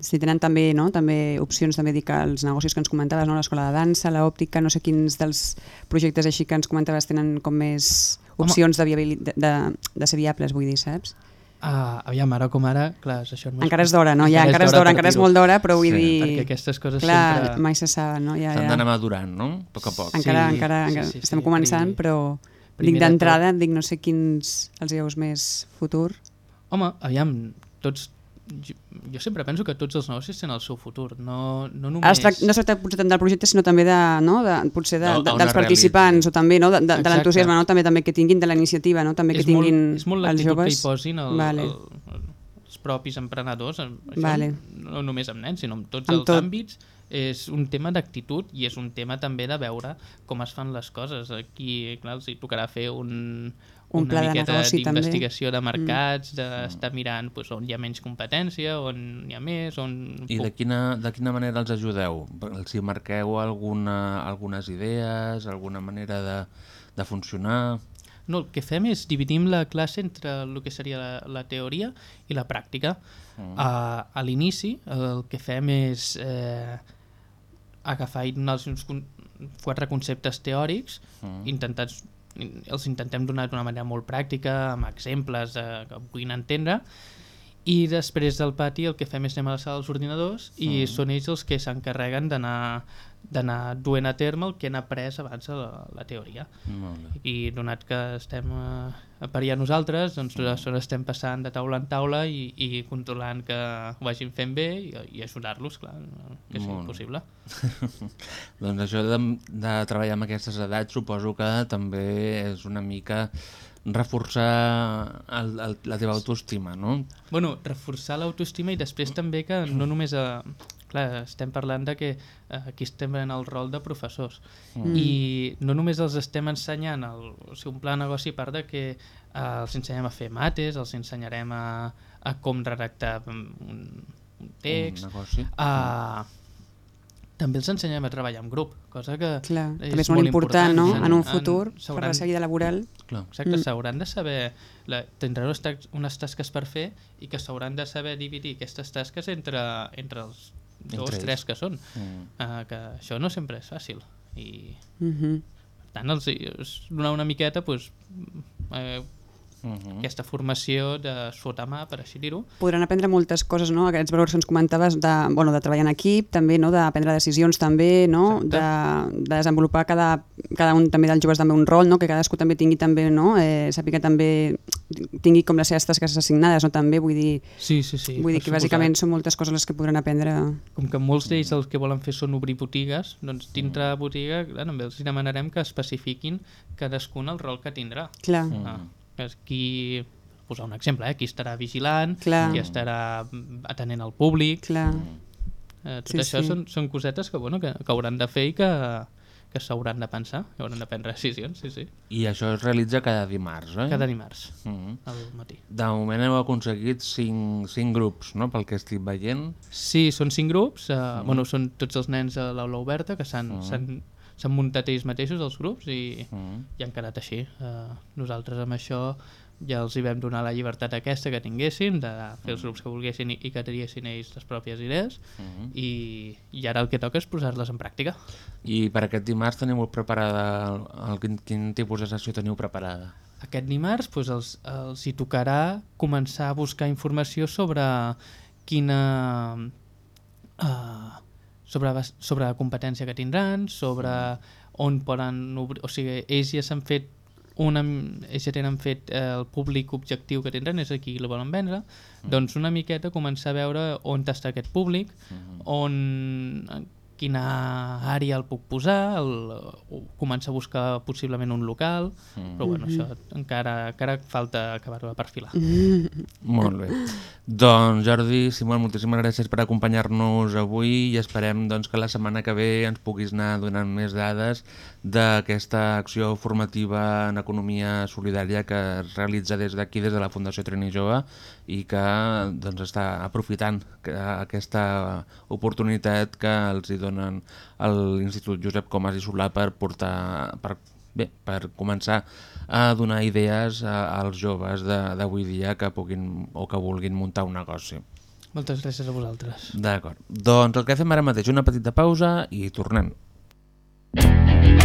A: Si tenen també, no? també opcions també dir que els negocis que ens comentaves, no? l'escola de dansa, l'òptica, no sé quins dels projectes així que ens comentaves tenen com més opcions de, viabili... de, de, de ser viables, vull dir, saps?
G: Uh, aviam, ara com ara, clar, és això no
A: Encara és d'hora, no? Ja, encara és d'hora, encara és molt d'hora, però vull
B: Sí.
A: dir...
G: Perquè aquestes coses
A: clar,
G: sempre-
A: mai se saben, no? Ja,
B: S'han
A: ja.
B: d'anar madurant, no? A poc a poc.
A: Encara,
G: Sí,
A: encara,
G: sí,
A: encara
G: sí, sí,
A: estem començant,
G: i-
A: però... Dic
G: de
A: d'entrada, dic no sé quins els veus més futur.
G: Home, aviam, tots... Jo, jo sempre penso que tots els negocis tenen el seu futur, no, no només...
A: Es tracta, no es tracta potser tant del projecte, sinó també de, no, de, potser de,
G: No,
A: de, dels participants o també no, de, de, de l'entusiasme, no? també, també que tinguin de la iniciativa, no? també que
G: és molt,
A: tinguin
G: és molt
A: els
G: l'actitud que
A: joves.
G: hi posin el,
A: Vale.
G: el, els propis emprenedors, això
A: Vale.
G: no només amb nens, sinó en tots
A: Amb
G: els
A: tot.
G: àmbits, és un tema d'actitud i és un tema també de veure com es fan les coses. Aquí, clar, els hi tocarà fer un,
A: Un
G: una
A: pla de negoci, també.
G: d'investigació de
A: Mm.
G: mercats, d'estar mirant pues, on hi ha menys competència, on hi ha més, on...
B: I de quina, de quina manera els ajudeu? Els hi marqueu alguna, algunes idees, alguna manera de, de funcionar?
G: No, el que fem és dividim la classe entre el que seria la, la teoria i la pràctica.
B: Mm.
G: A, a l'inici el que fem és eh, agafar uns quatre conceptes teòrics,
B: Mm.
G: intentats, els intentem donar d'una manera molt pràctica, amb exemples eh, que puguin entendre, i després del pati el que fem és anem a la sala dels ordinadors i
B: Mm.
G: són ells els que s'encarreguen d'anar d'anar duent a terme el que han après abans la, la teoria.
B: Molt bé.
G: I donat que estem eh, parir a nosaltres, doncs nosaltres estem passant de taula en taula i, i controlant que ho vagin fent bé i, i ajudar-los, clar, que sigui
B: Molt
G: possible.
B: doncs això de, de treballar amb aquestes edats suposo que també és una mica reforçar el, el, la teva autoestima, no?
G: Bueno, reforçar l'autoestima i després també que no només... A, clar, estem parlant de que eh, aquí estem en el rol de professors
B: Mm.
G: i no només els estem ensenyant el, o sigui, un pla de negoci a part de que eh, els ensenyem a fer mates, els ensenyarem a, a com redactar un, un text,
B: Un negoci.
G: a, també els ensenyem a treballar en grup, cosa que
A: Clar, també és molt important, no? En un futur, per
G: s'hauran-
A: la seva vida laboral.
B: Clar.
G: Exacte,
A: Mm.
G: s'hauran de saber... La, tindran unes tasques per fer i que s'hauran de saber dividir aquestes tasques entre, entre els dos,
B: Entre ells.
G: tres que són.
B: Mm.
G: Uh, que això no sempre és fàcil. I,
A: Mhm.
G: per tant, els, els donar una miqueta pues, eh,
B: Mhm.
G: aquesta formació de sota mà, per així dir-ho.
A: Podran aprendre moltes coses, no? Aquests valors que ens comentaves de, bueno, de treballar en equip, també, no? de prendre decisions també, no? de, de desenvolupar cada, cada un també dels joves també un rol, no? que cadascú també tingui també, no? eh, sàpiga també tingui com les seves tasques assignades, no? també, vull dir,
G: Sí, sí, sí.
A: vull dir que bàsicament
G: suposat.
A: són moltes coses les que podran aprendre.
G: Com que molts d'ells el que volen fer són obrir botigues, doncs dintre de botiga clar, també els demanarem que especifiquin cadascun el rol que tindrà.
A: Clar.
G: Ah, que és qui, posar un exemple, eh? qui estarà vigilant,
A: Clar.
G: qui estarà mm, atenent al públic.
A: Clar.
G: Eh, tot
A: Sí,
G: això
A: sí.
G: Són, són cosetes que, bueno, que, que hauran de fer i que, que s'hauran de pensar, que hauran de prendre decisions, sí, sí.
B: I això es realitza cada dimarts, oi?
G: Cada dimarts,
B: Mhm.
G: al matí.
B: De moment heu aconseguit 5, 5 grups, no?, pel que estic veient.
G: Sí, són cinc grups, eh,
B: Mhm.
G: bueno, són tots els nens a l'aula oberta que s'han
B: Mhm.
G: s'han s'han muntat ells mateixos els grups i,
B: Mhm.
G: i han quedat així. Eh, nosaltres amb això ja els hi vam donar la llibertat aquesta que tinguessin, de fer els grups que volguessin i, i que triessin ells les pròpies idees
B: Mhm.
G: i, i ara el que toca és posar-les en pràctica.
B: I per aquest dimarts teniu preparada... El, el, quin, quin tipus de sessió teniu preparada?
G: Aquest dimarts doncs, els, els hi tocarà començar a buscar informació sobre quina... Uh, sobre, sobre la competència que tindran, sobre on poden obrir... O sigui, ells ja s'han fet una, ells ja tenen fet eh, el públic objectiu que tindran, és aquí el volen vendre, doncs una miqueta començar a veure on està aquest públic, on en quina àrea el puc posar, el, o començar a buscar possiblement un local,
B: Mm.
G: però bueno, això encara, encara falta acabar-ho de perfilar.
B: Molt bé. Doncs Jordi, Simon, moltíssimes gràcies per acompanyar-nos avui i esperem doncs, que la setmana que ve ens puguis anar donant més dades d'aquesta acció formativa en economia solidària que es realitza des d'aquí, des de la Fundació Trini Jove i que doncs, està aprofitant que, aquesta oportunitat que els hi donen l'Institut Josep Comas i Solà per portar per Bé, per començar a donar idees als joves de- d'avui dia que puguin o que vulguin muntar un negoci.
G: Moltes gràcies a vosaltres.
B: D'acord. Doncs el que fem ara mateix, una petita pausa i tornem.
H: fràgil,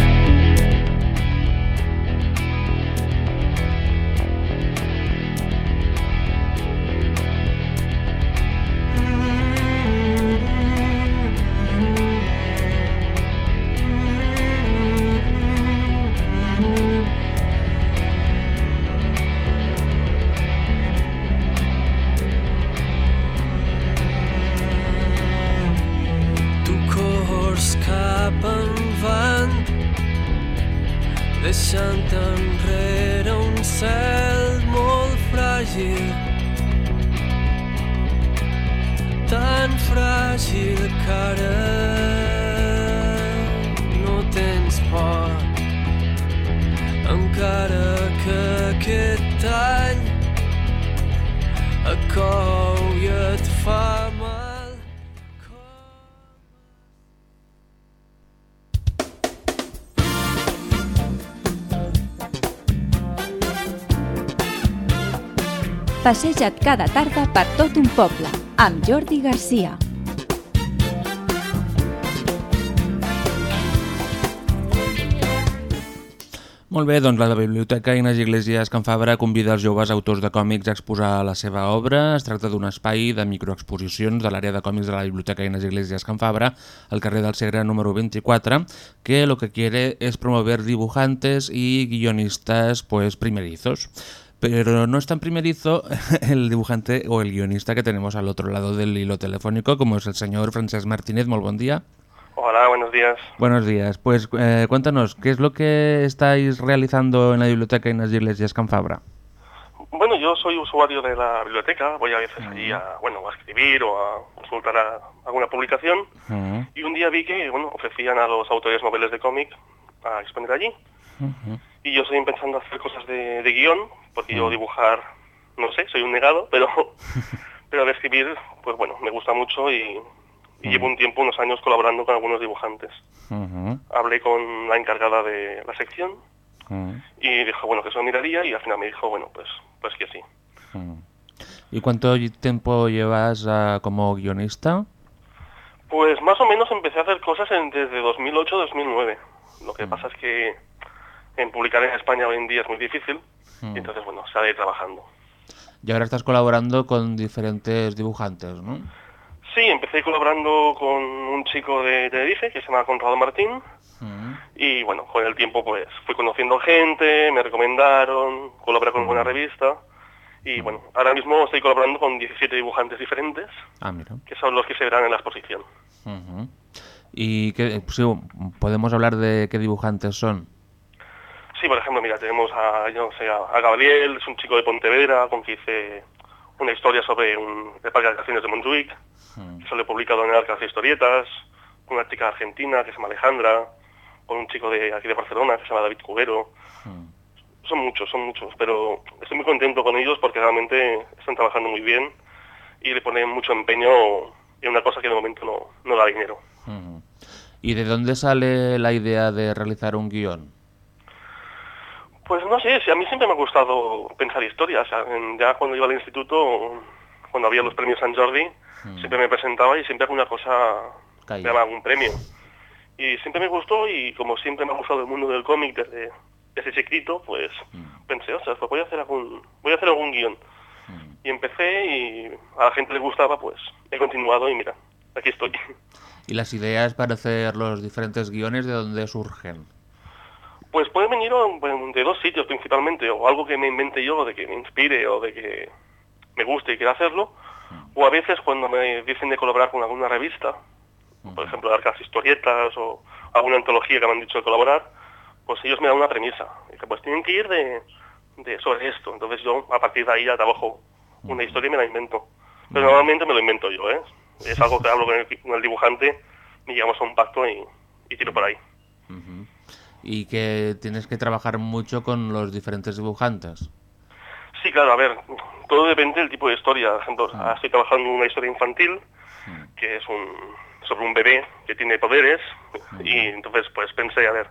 C: Passeja't cada tarda per tot un poble, amb Jordi Garcia.
B: Molt bé, doncs la Biblioteca Inés Iglesias Can Fabra convida els joves autors de còmics a exposar la seva obra. Es tracta d'un espai de microexposicions de l'àrea de còmics de la Biblioteca Inés Iglesias Can Fabra, al carrer del Segre número 24, que lo que quiere es promover dibujantes y guionistas pues primerizos. Pero no es tan primerizo el dibujante o el guionista que tenemos al otro lado del hilo telefónico, como es el señor Francesc Martínez. Muy buen día.
I: Hola, buenos días.
B: Buenos días. Pues eh, cuéntanos, ¿qué es lo que estáis realizando en la biblioteca Inés Iglesias Can Fabra?
I: Bueno, yo soy usuario de la biblioteca, voy a veces allí a, bueno, a escribir o a consultar a- alguna publicación y un día vi que, bueno, ofrecían a los autores noveles de cómic a exponer allí y yo estoy pensando hacer cosas de, de guion, porque yo dibujar, no sé, soy un negado, pero, pero de escribir, pues bueno, me gusta mucho y, y llevo un tiempo, unos años colaborando con algunos dibujantes. Hablé con la encargada de la sección y dijo, bueno, que eso miraría y al final me dijo, bueno, pues, pues que sí.
B: ¿Y cuánto tiempo llevas ah, como guionista?
I: Pues más o menos empecé a hacer cosas en- desde 2008-2009. Lo que pasa es que en publicar en España hoy en día es muy difícil y entonces, bueno, se ha de ir trabajando.
B: Y ahora estás colaborando con diferentes dibujantes, ¿no?
I: Sí, empecé colaborando con un chico de Tenerife que se llama Conrado Martín y bueno, con el tiempo pues fui conociendo gente, me recomendaron, colaboré con una revista y bueno, ahora mismo estoy colaborando con 17 dibujantes diferentes
B: Ah, mira.
I: que son los que se verán en la exposición.
B: ¿Y qué, podemos hablar de qué dibujantes son?
I: Sí, por ejemplo, mira, tenemos a, yo no sé, a, Gabriel, es un chico de Pontevedra con que hice una historia sobre un, el parque de atracciones de Montjuic, que lo he publicado en Arcas de Historietas, con una chica argentina que se llama Alejandra, con un chico de aquí de Barcelona que se llama David Cubero. Son muchos, son muchos, pero estoy muy contento con ellos porque realmente están trabajando muy bien y le ponen mucho empeño en una cosa que de momento no, no da dinero.
B: Ujú. ¿Y de dónde sale la idea de realizar un guion?
I: Pues no sé, a mí siempre me ha gustado pensar historias. O sea, en- ya cuando iba al instituto, cuando había los premios San Jordi, siempre me presentaba y siempre alguna cosa me daba algún premio. Y siempre me gustó y como siempre me ha gustado el mundo del cómic desde, desde chiquito, pues pensé, o sea, pues voy a hacer algún, voy a hacer algún guion. Y empecé y a la gente le gustaba, pues he continuado y mira, aquí estoy.
B: ¿Y las ideas para hacer los diferentes guiones de dónde surgen?
I: Pues puede venir de dos sitios principalmente, o algo que me invente yo, de que me inspire o de que me guste y quiera hacerlo, o a veces cuando me dicen de colaborar con alguna revista, por ejemplo, Arcas Historietas o alguna antología que me han dicho de colaborar, pues ellos me dan una premisa. Dicen, pues tienen que ir de, de sobre esto. Entonces yo a partir de ahí ya trabajo una historia y me la invento. Pero normalmente me lo invento yo, ¿eh? Es algo que hablo con el, con el dibujante y llegamos a un pacto y, y tiro por ahí.
B: Y que tienes que trabajar mucho con los diferentes dibujantes.
I: Sí, claro, a ver, todo depende del tipo de historia. Por ejemplo, ahora estoy trabajando en una historia infantil, que es un sobre un bebé que tiene poderes, y entonces pues pensé, a ver,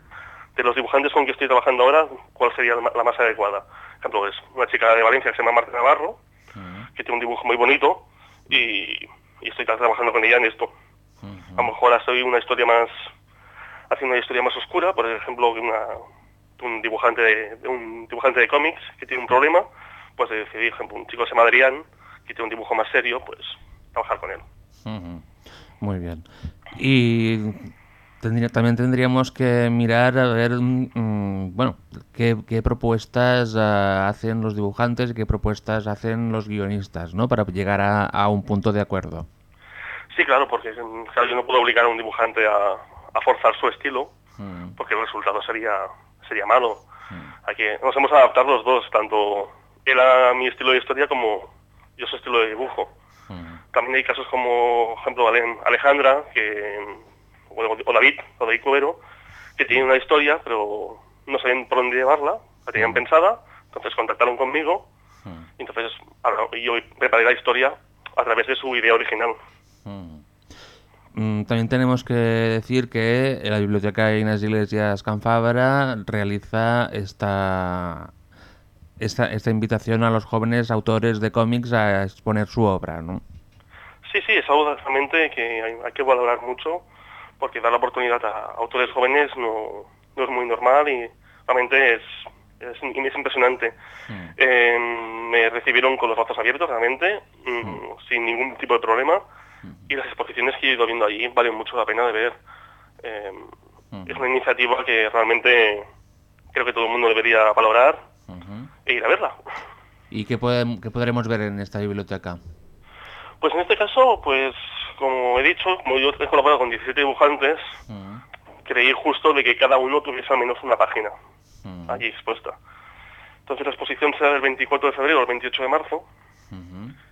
I: de los dibujantes con que estoy trabajando ahora, ¿cuál sería la más adecuada? Por ejemplo, es una chica de Valencia que se llama Marta Navarro, que tiene un dibujo muy bonito, y, y estoy trabajando con ella en esto. A lo mejor estoy una historia más, haciendo una historia más oscura, por ejemplo, una, un dibujante de, de un dibujante de cómics que tiene un problema, pues decidí, por ejemplo, un chico que se llama Adrián, que tiene un dibujo más serio, pues trabajar con él.
B: Muy bien. Y tendría- también tendríamos que mirar a ver, mm, bueno, qué, qué propuestas ah, hacen los dibujantes y qué propuestas hacen los guionistas, ¿no? Para llegar a, a un punto de acuerdo.
I: Sí, claro, porque mm, claro, yo no puedo obligar a un dibujante a, a forzar su estilo, porque el resultado sería sería malo. Hay que, nos hemos adaptado los dos, tanto él a mi estilo de historia como yo su estilo de dibujo. También hay casos como, por ejemplo, Ale- Alejandra, que, o, David, o David Cubero, que tienen una historia, pero no saben por dónde llevarla, la tenían pensada, entonces contactaron conmigo, y entonces yo preparé la historia a través de su idea original.
B: Mm, También tenemos que decir que la Biblioteca Inés Iglesias Can Fabra realiza esta, esta, esta invitación a los jóvenes autores de cómics a exponer su obra, ¿no?
I: Sí, sí, es algo realmente que hay, hay que valorar mucho, porque dar la oportunidad a autores jóvenes no, no es muy normal y realmente es, es, es impresionante. Eh, me recibieron con los brazos abiertos, realmente, mm, sin ningún tipo de problema, y las exposiciones que he ido viendo allí valen mucho la pena de ver. Eh, Es una iniciativa que realmente creo que todo el mundo debería valorar e ir a verla.
B: ¿Y qué, podem- qué podremos ver en esta biblioteca?
I: Pues en este caso, pues como he dicho, como yo he colaborado con 17 dibujantes, creí justo de que cada uno tuviese al menos una página allí expuesta. Entonces la exposición será del 24 de febrero al 28 de marzo.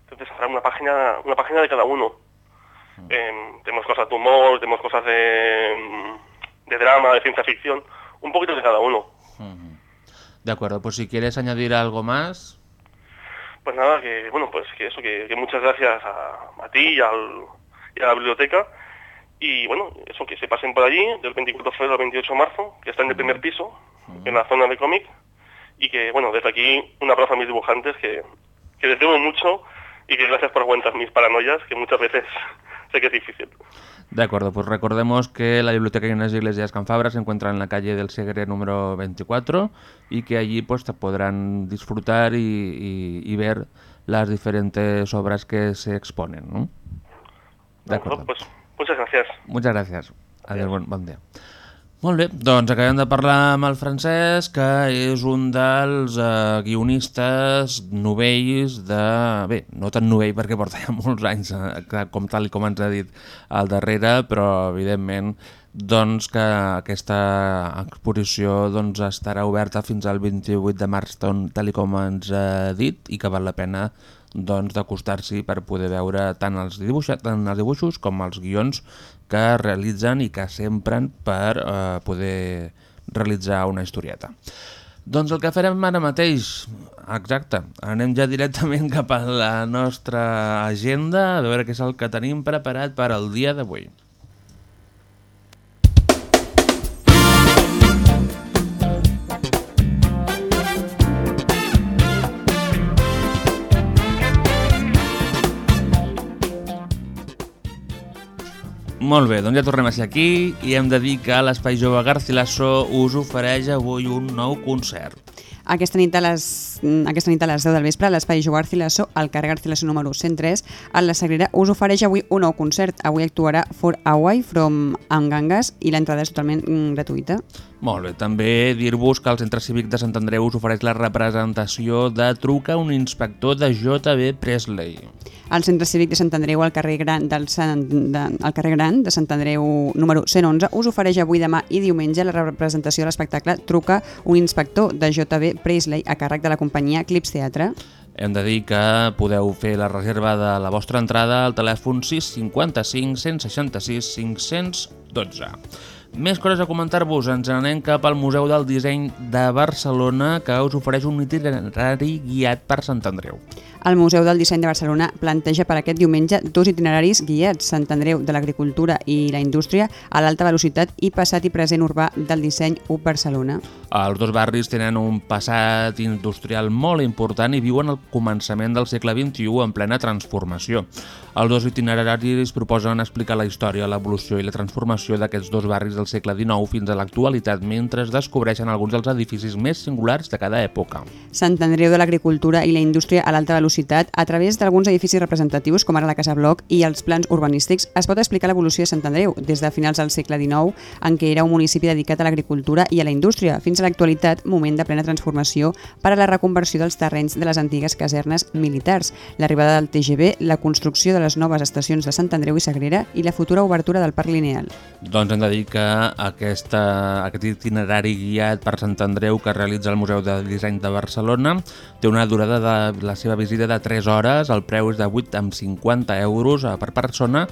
I: Entonces habrá una página, una página de cada uno. Em, tenemos cosas de humor, tenemos cosas de, mm, de drama, de ciencia ficción, un poquito de cada uno.
B: De acuerdo, pues si quieres añadir algo más...
I: Pues nada, que bueno, pues que eso, que, que muchas gracias a, a ti y, al, y a la biblioteca. Y bueno, eso, que se pasen por allí del 24 de febrero al 28 de marzo, que está en el primer piso, en la zona de cómic. Y que, bueno, desde aquí un abrazo a mis dibujantes, que, que les debo mucho y que gracias por aguantar mis paranoias, que muchas veces sé que es difícil.
B: De acuerdo, pues recordemos que la Biblioteca Inés Iglesias Can Fabra se encuentra en la calle del Segre número 24 y que allí pues te podrán disfrutar y, y- y ver las diferentes obras que se exponen, ¿no? De acuerdo.
I: Pues muchas gracias.
B: Muchas gràcies. Adéu, bon, bon dia. Molt bé, doncs acabem de parlar amb el Francesc, que és un dels eh, guionistes novells de... Bé, no tan novell perquè porta ja molts anys, eh, com tal i com ens ha dit al darrere, però evidentment doncs que aquesta exposició doncs, estarà oberta fins al 28 de març, tal com ens ha dit, i que val la pena doncs, d'acostar-s'hi per poder veure tant els, dibuixa, tant els dibuixos com els guions que realitzen i que s'empren per eh, poder realitzar una historieta. Doncs el que farem ara mateix, exacte, anem ja directament cap a la nostra agenda, a veure què és el que tenim preparat per al dia d'avui. Molt bé, doncs ja tornem a ser aquí i hem de dir que l'Espai Jove Garcilaso us ofereix avui un nou concert.
A: Aquesta nit, a les, mm, aquesta nit a les 10 del vespre, a l'Espai Joan Garcilaso, al carrer Garcilaso número 103, a la Sagrera, us ofereix avui un nou concert. Avui actuarà For Away from Angangas i l'entrada és totalment mm, gratuïta.
B: Molt bé, també dir-vos que el Centre Cívic de Sant Andreu us ofereix la representació de Truca un inspector de J.B. Presley.
A: Al Centre Cívic de Sant Andreu, al carrer Gran, del Sant, de, al carrer Gran de Sant Andreu número 111, us ofereix avui, demà i diumenge la representació de l'espectacle Truca un inspector de J.B. Presley a càrrec de la companyia Clips Teatre.
B: Hem de dir que podeu fer la reserva de la vostra entrada al telèfon 655 166 512. Més coses a comentar-vos. Ens anem cap al Museu del Disseny de Barcelona que us ofereix un itinerari guiat per Sant Andreu.
A: El Museu del Disseny de Barcelona planteja per aquest diumenge dos itineraris guiats, Sant Andreu de l'Agricultura i la Indústria a l'alta velocitat i passat i present urbà del disseny UP Barcelona.
B: Els dos barris tenen un passat industrial molt important i viuen al començament del segle XXI en plena transformació. Els dos itineraris proposen explicar la història, l'evolució i la transformació d'aquests dos barris del segle XIX fins a l'actualitat, mentre es descobreixen alguns dels edificis més singulars de cada època.
A: Sant Andreu de l'Agricultura i la Indústria a l'alta velocitat a través d'alguns edificis representatius, com ara la Casa Bloc i els plans urbanístics, es pot explicar l'evolució de Sant Andreu, des de finals del segle XIX, en què era un municipi dedicat a l'agricultura i a la indústria, fins a l'actualitat, moment de plena transformació per a la reconversió dels terrenys de les antigues casernes militars, l'arribada del TGV, la construcció de les noves estacions de Sant Andreu i Sagrera i la futura obertura del Parc Lineal.
B: Doncs hem de dir que aquesta, aquest itinerari guiat per Sant Andreu que realitza el Museu de Disseny de Barcelona. Té una durada de la seva visita de 3 hores, el preu és de 8,50 euros eh, per persona.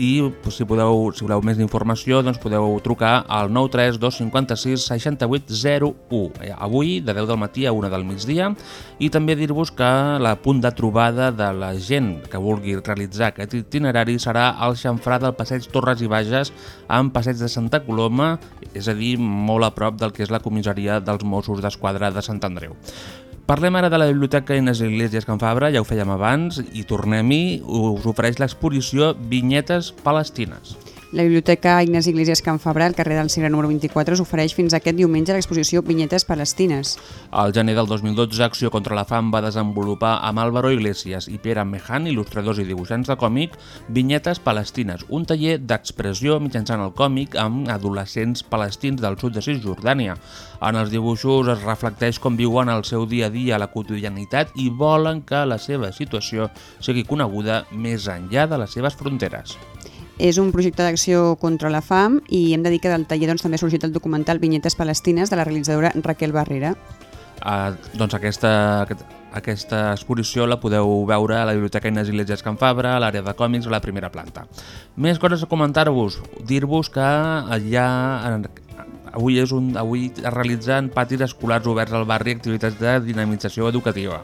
B: I si, podeu, si voleu més informació doncs podeu trucar al 932 56 68 01 eh, avui de 10 del matí a 1 del migdia. I també dir-vos que la punt de trobada de la gent que vulgui realitzar aquest itinerari serà al xamfrà del passeig Torres i Bages amb passeig de Santa Coloma, és a dir, molt a prop del que és la comissaria dels Mossos d'Esquadra de Sant Andreu. Parlem ara de la Biblioteca Inés Iglesias Can Fabra, ja ho fèiem abans, i tornem-hi, us ofereix l'exposició Vinyetes Palestines.
A: La Biblioteca Ignasi Iglesias Can Fabra, al carrer del Segre número 24, us ofereix fins aquest diumenge l'exposició Vinyetes Palestines.
B: Al gener del 2012, Acció contra la Fam va desenvolupar amb Álvaro Iglesias i Pierre Mejan, il·lustradors i dibuixants de còmic, Vinyetes Palestines, un taller d'expressió mitjançant el còmic amb adolescents palestins del sud de Cisjordània. En els dibuixos es reflecteix com viuen el seu dia a dia a la quotidianitat i volen que la seva situació sigui coneguda més enllà de les seves fronteres.
A: És un projecte d'acció contra la fam i hem de dir que del taller doncs, també ha sorgit el documental Vinyetes Palestines de la realitzadora Raquel Barrera.
B: Uh, doncs aquesta, aquest, aquesta exposició la podeu veure a la Biblioteca Inés Iglesias Can Fabra, a l'àrea de còmics, a la primera planta. Més coses a comentar-vos. Dir-vos que ja avui és un, avui es realitzen patis escolars oberts al barri activitats de dinamització educativa.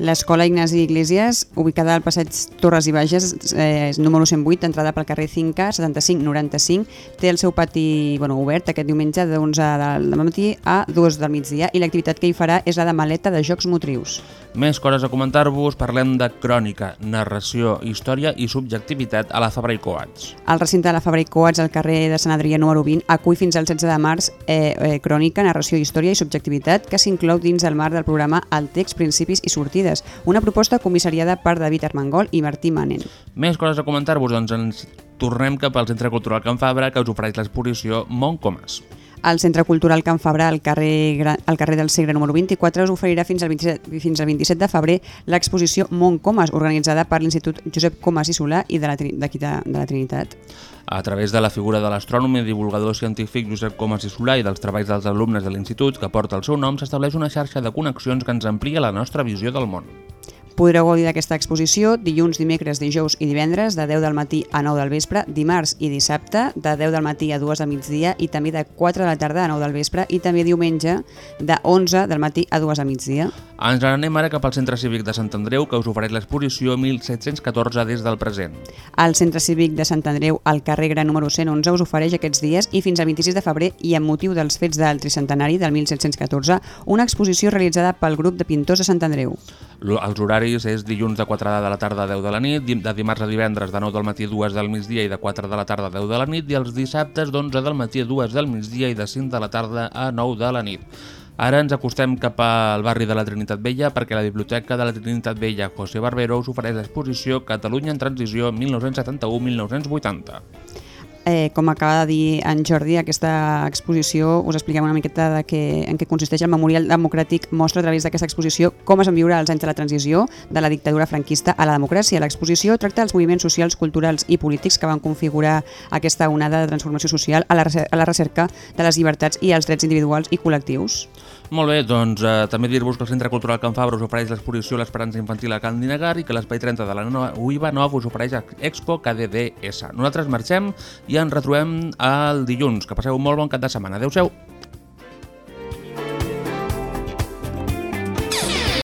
A: L'escola Ignasi Iglesias, ubicada al passeig Torres i Bages, eh, número 108, entrada pel carrer 5K, 75-95, té el seu pati bueno, obert aquest diumenge de 11 del matí a 2 del migdia i l'activitat que hi farà és la de maleta de jocs motrius.
B: Més coses a comentar-vos, parlem de crònica, narració, història i subjectivitat a la Fabra i Coats.
A: El recinte de la Fabra i Coats, al carrer de Sant Adrià número 20, acull fins al 16 de març eh, eh, crònica, narració, història i subjectivitat que s'inclou dins del marc del programa El text, principis i sortides una proposta comissariada per David Armengol i Martí Manen.
B: Més coses a comentar-vos, doncs ens tornem cap al Centre Cultural Can Fabra que us ofereix l'exposició Montcomas.
A: El Centre Cultural Can Fabra, al carrer, al carrer del Segre número 24, us oferirà fins al 27, fins al 27 de febrer l'exposició Montcomas, organitzada per l'Institut Josep Comas i Solà i de la, d'aquí de, de la Trinitat.
B: A través de la figura de l'astrònom i divulgador científic Josep Comas i Solà i dels treballs dels alumnes de l'Institut que porta el seu nom, s'estableix una xarxa de connexions que ens amplia la nostra visió del món.
A: Podreu gaudir d'aquesta exposició dilluns, dimecres, dijous i divendres de 10 del matí a 9 del vespre, dimarts i dissabte de 10 del matí a 2 del migdia i també de 4 de la tarda a 9 del vespre i també diumenge de 11 del matí a 2 del migdia.
B: Ens anem ara cap al Centre Cívic de Sant Andreu que us ofereix l'exposició 1714 des del present.
A: El Centre Cívic de Sant Andreu al carrer Gran número 111 us ofereix aquests dies i fins al 26 de febrer i amb motiu dels fets del tricentenari del 1714 una exposició realitzada pel grup de pintors de Sant Andreu.
B: Els horaris és dilluns de 4 de la tarda a 10 de la nit, de dimarts a divendres de 9 del matí a 2 del migdia i de 4 de la tarda a 10 de la nit i els dissabtes d'11 del matí a 2 del migdia i de 5 de la tarda a 9 de la nit. Ara ens acostem cap al barri de la Trinitat Vella perquè la Biblioteca de la Trinitat Vella José Barbero us ofereix l'exposició Catalunya en transició 1971-1980.
A: Eh, com acaba de dir en Jordi, aquesta exposició us expliquem una miqueta de què, en què consisteix el Memorial Democràtic mostra a través d'aquesta exposició com es van viure els anys de la transició de la dictadura franquista a la democràcia. L'exposició tracta els moviments socials, culturals i polítics que van configurar aquesta onada de transformació social a la, a la recerca de les llibertats i els drets individuals i col·lectius.
B: Molt bé, doncs eh, també dir-vos que el Centre Cultural Can Fabra us ofereix l'exposició L'Esperança Infantil a Can Dinagar i que l'Espai 30 de la nova UIVA Nov us ofereix Expo KDDS. Nosaltres marxem i ens retrobem el dilluns. Que passeu un molt bon cap de setmana. Adéu-siau.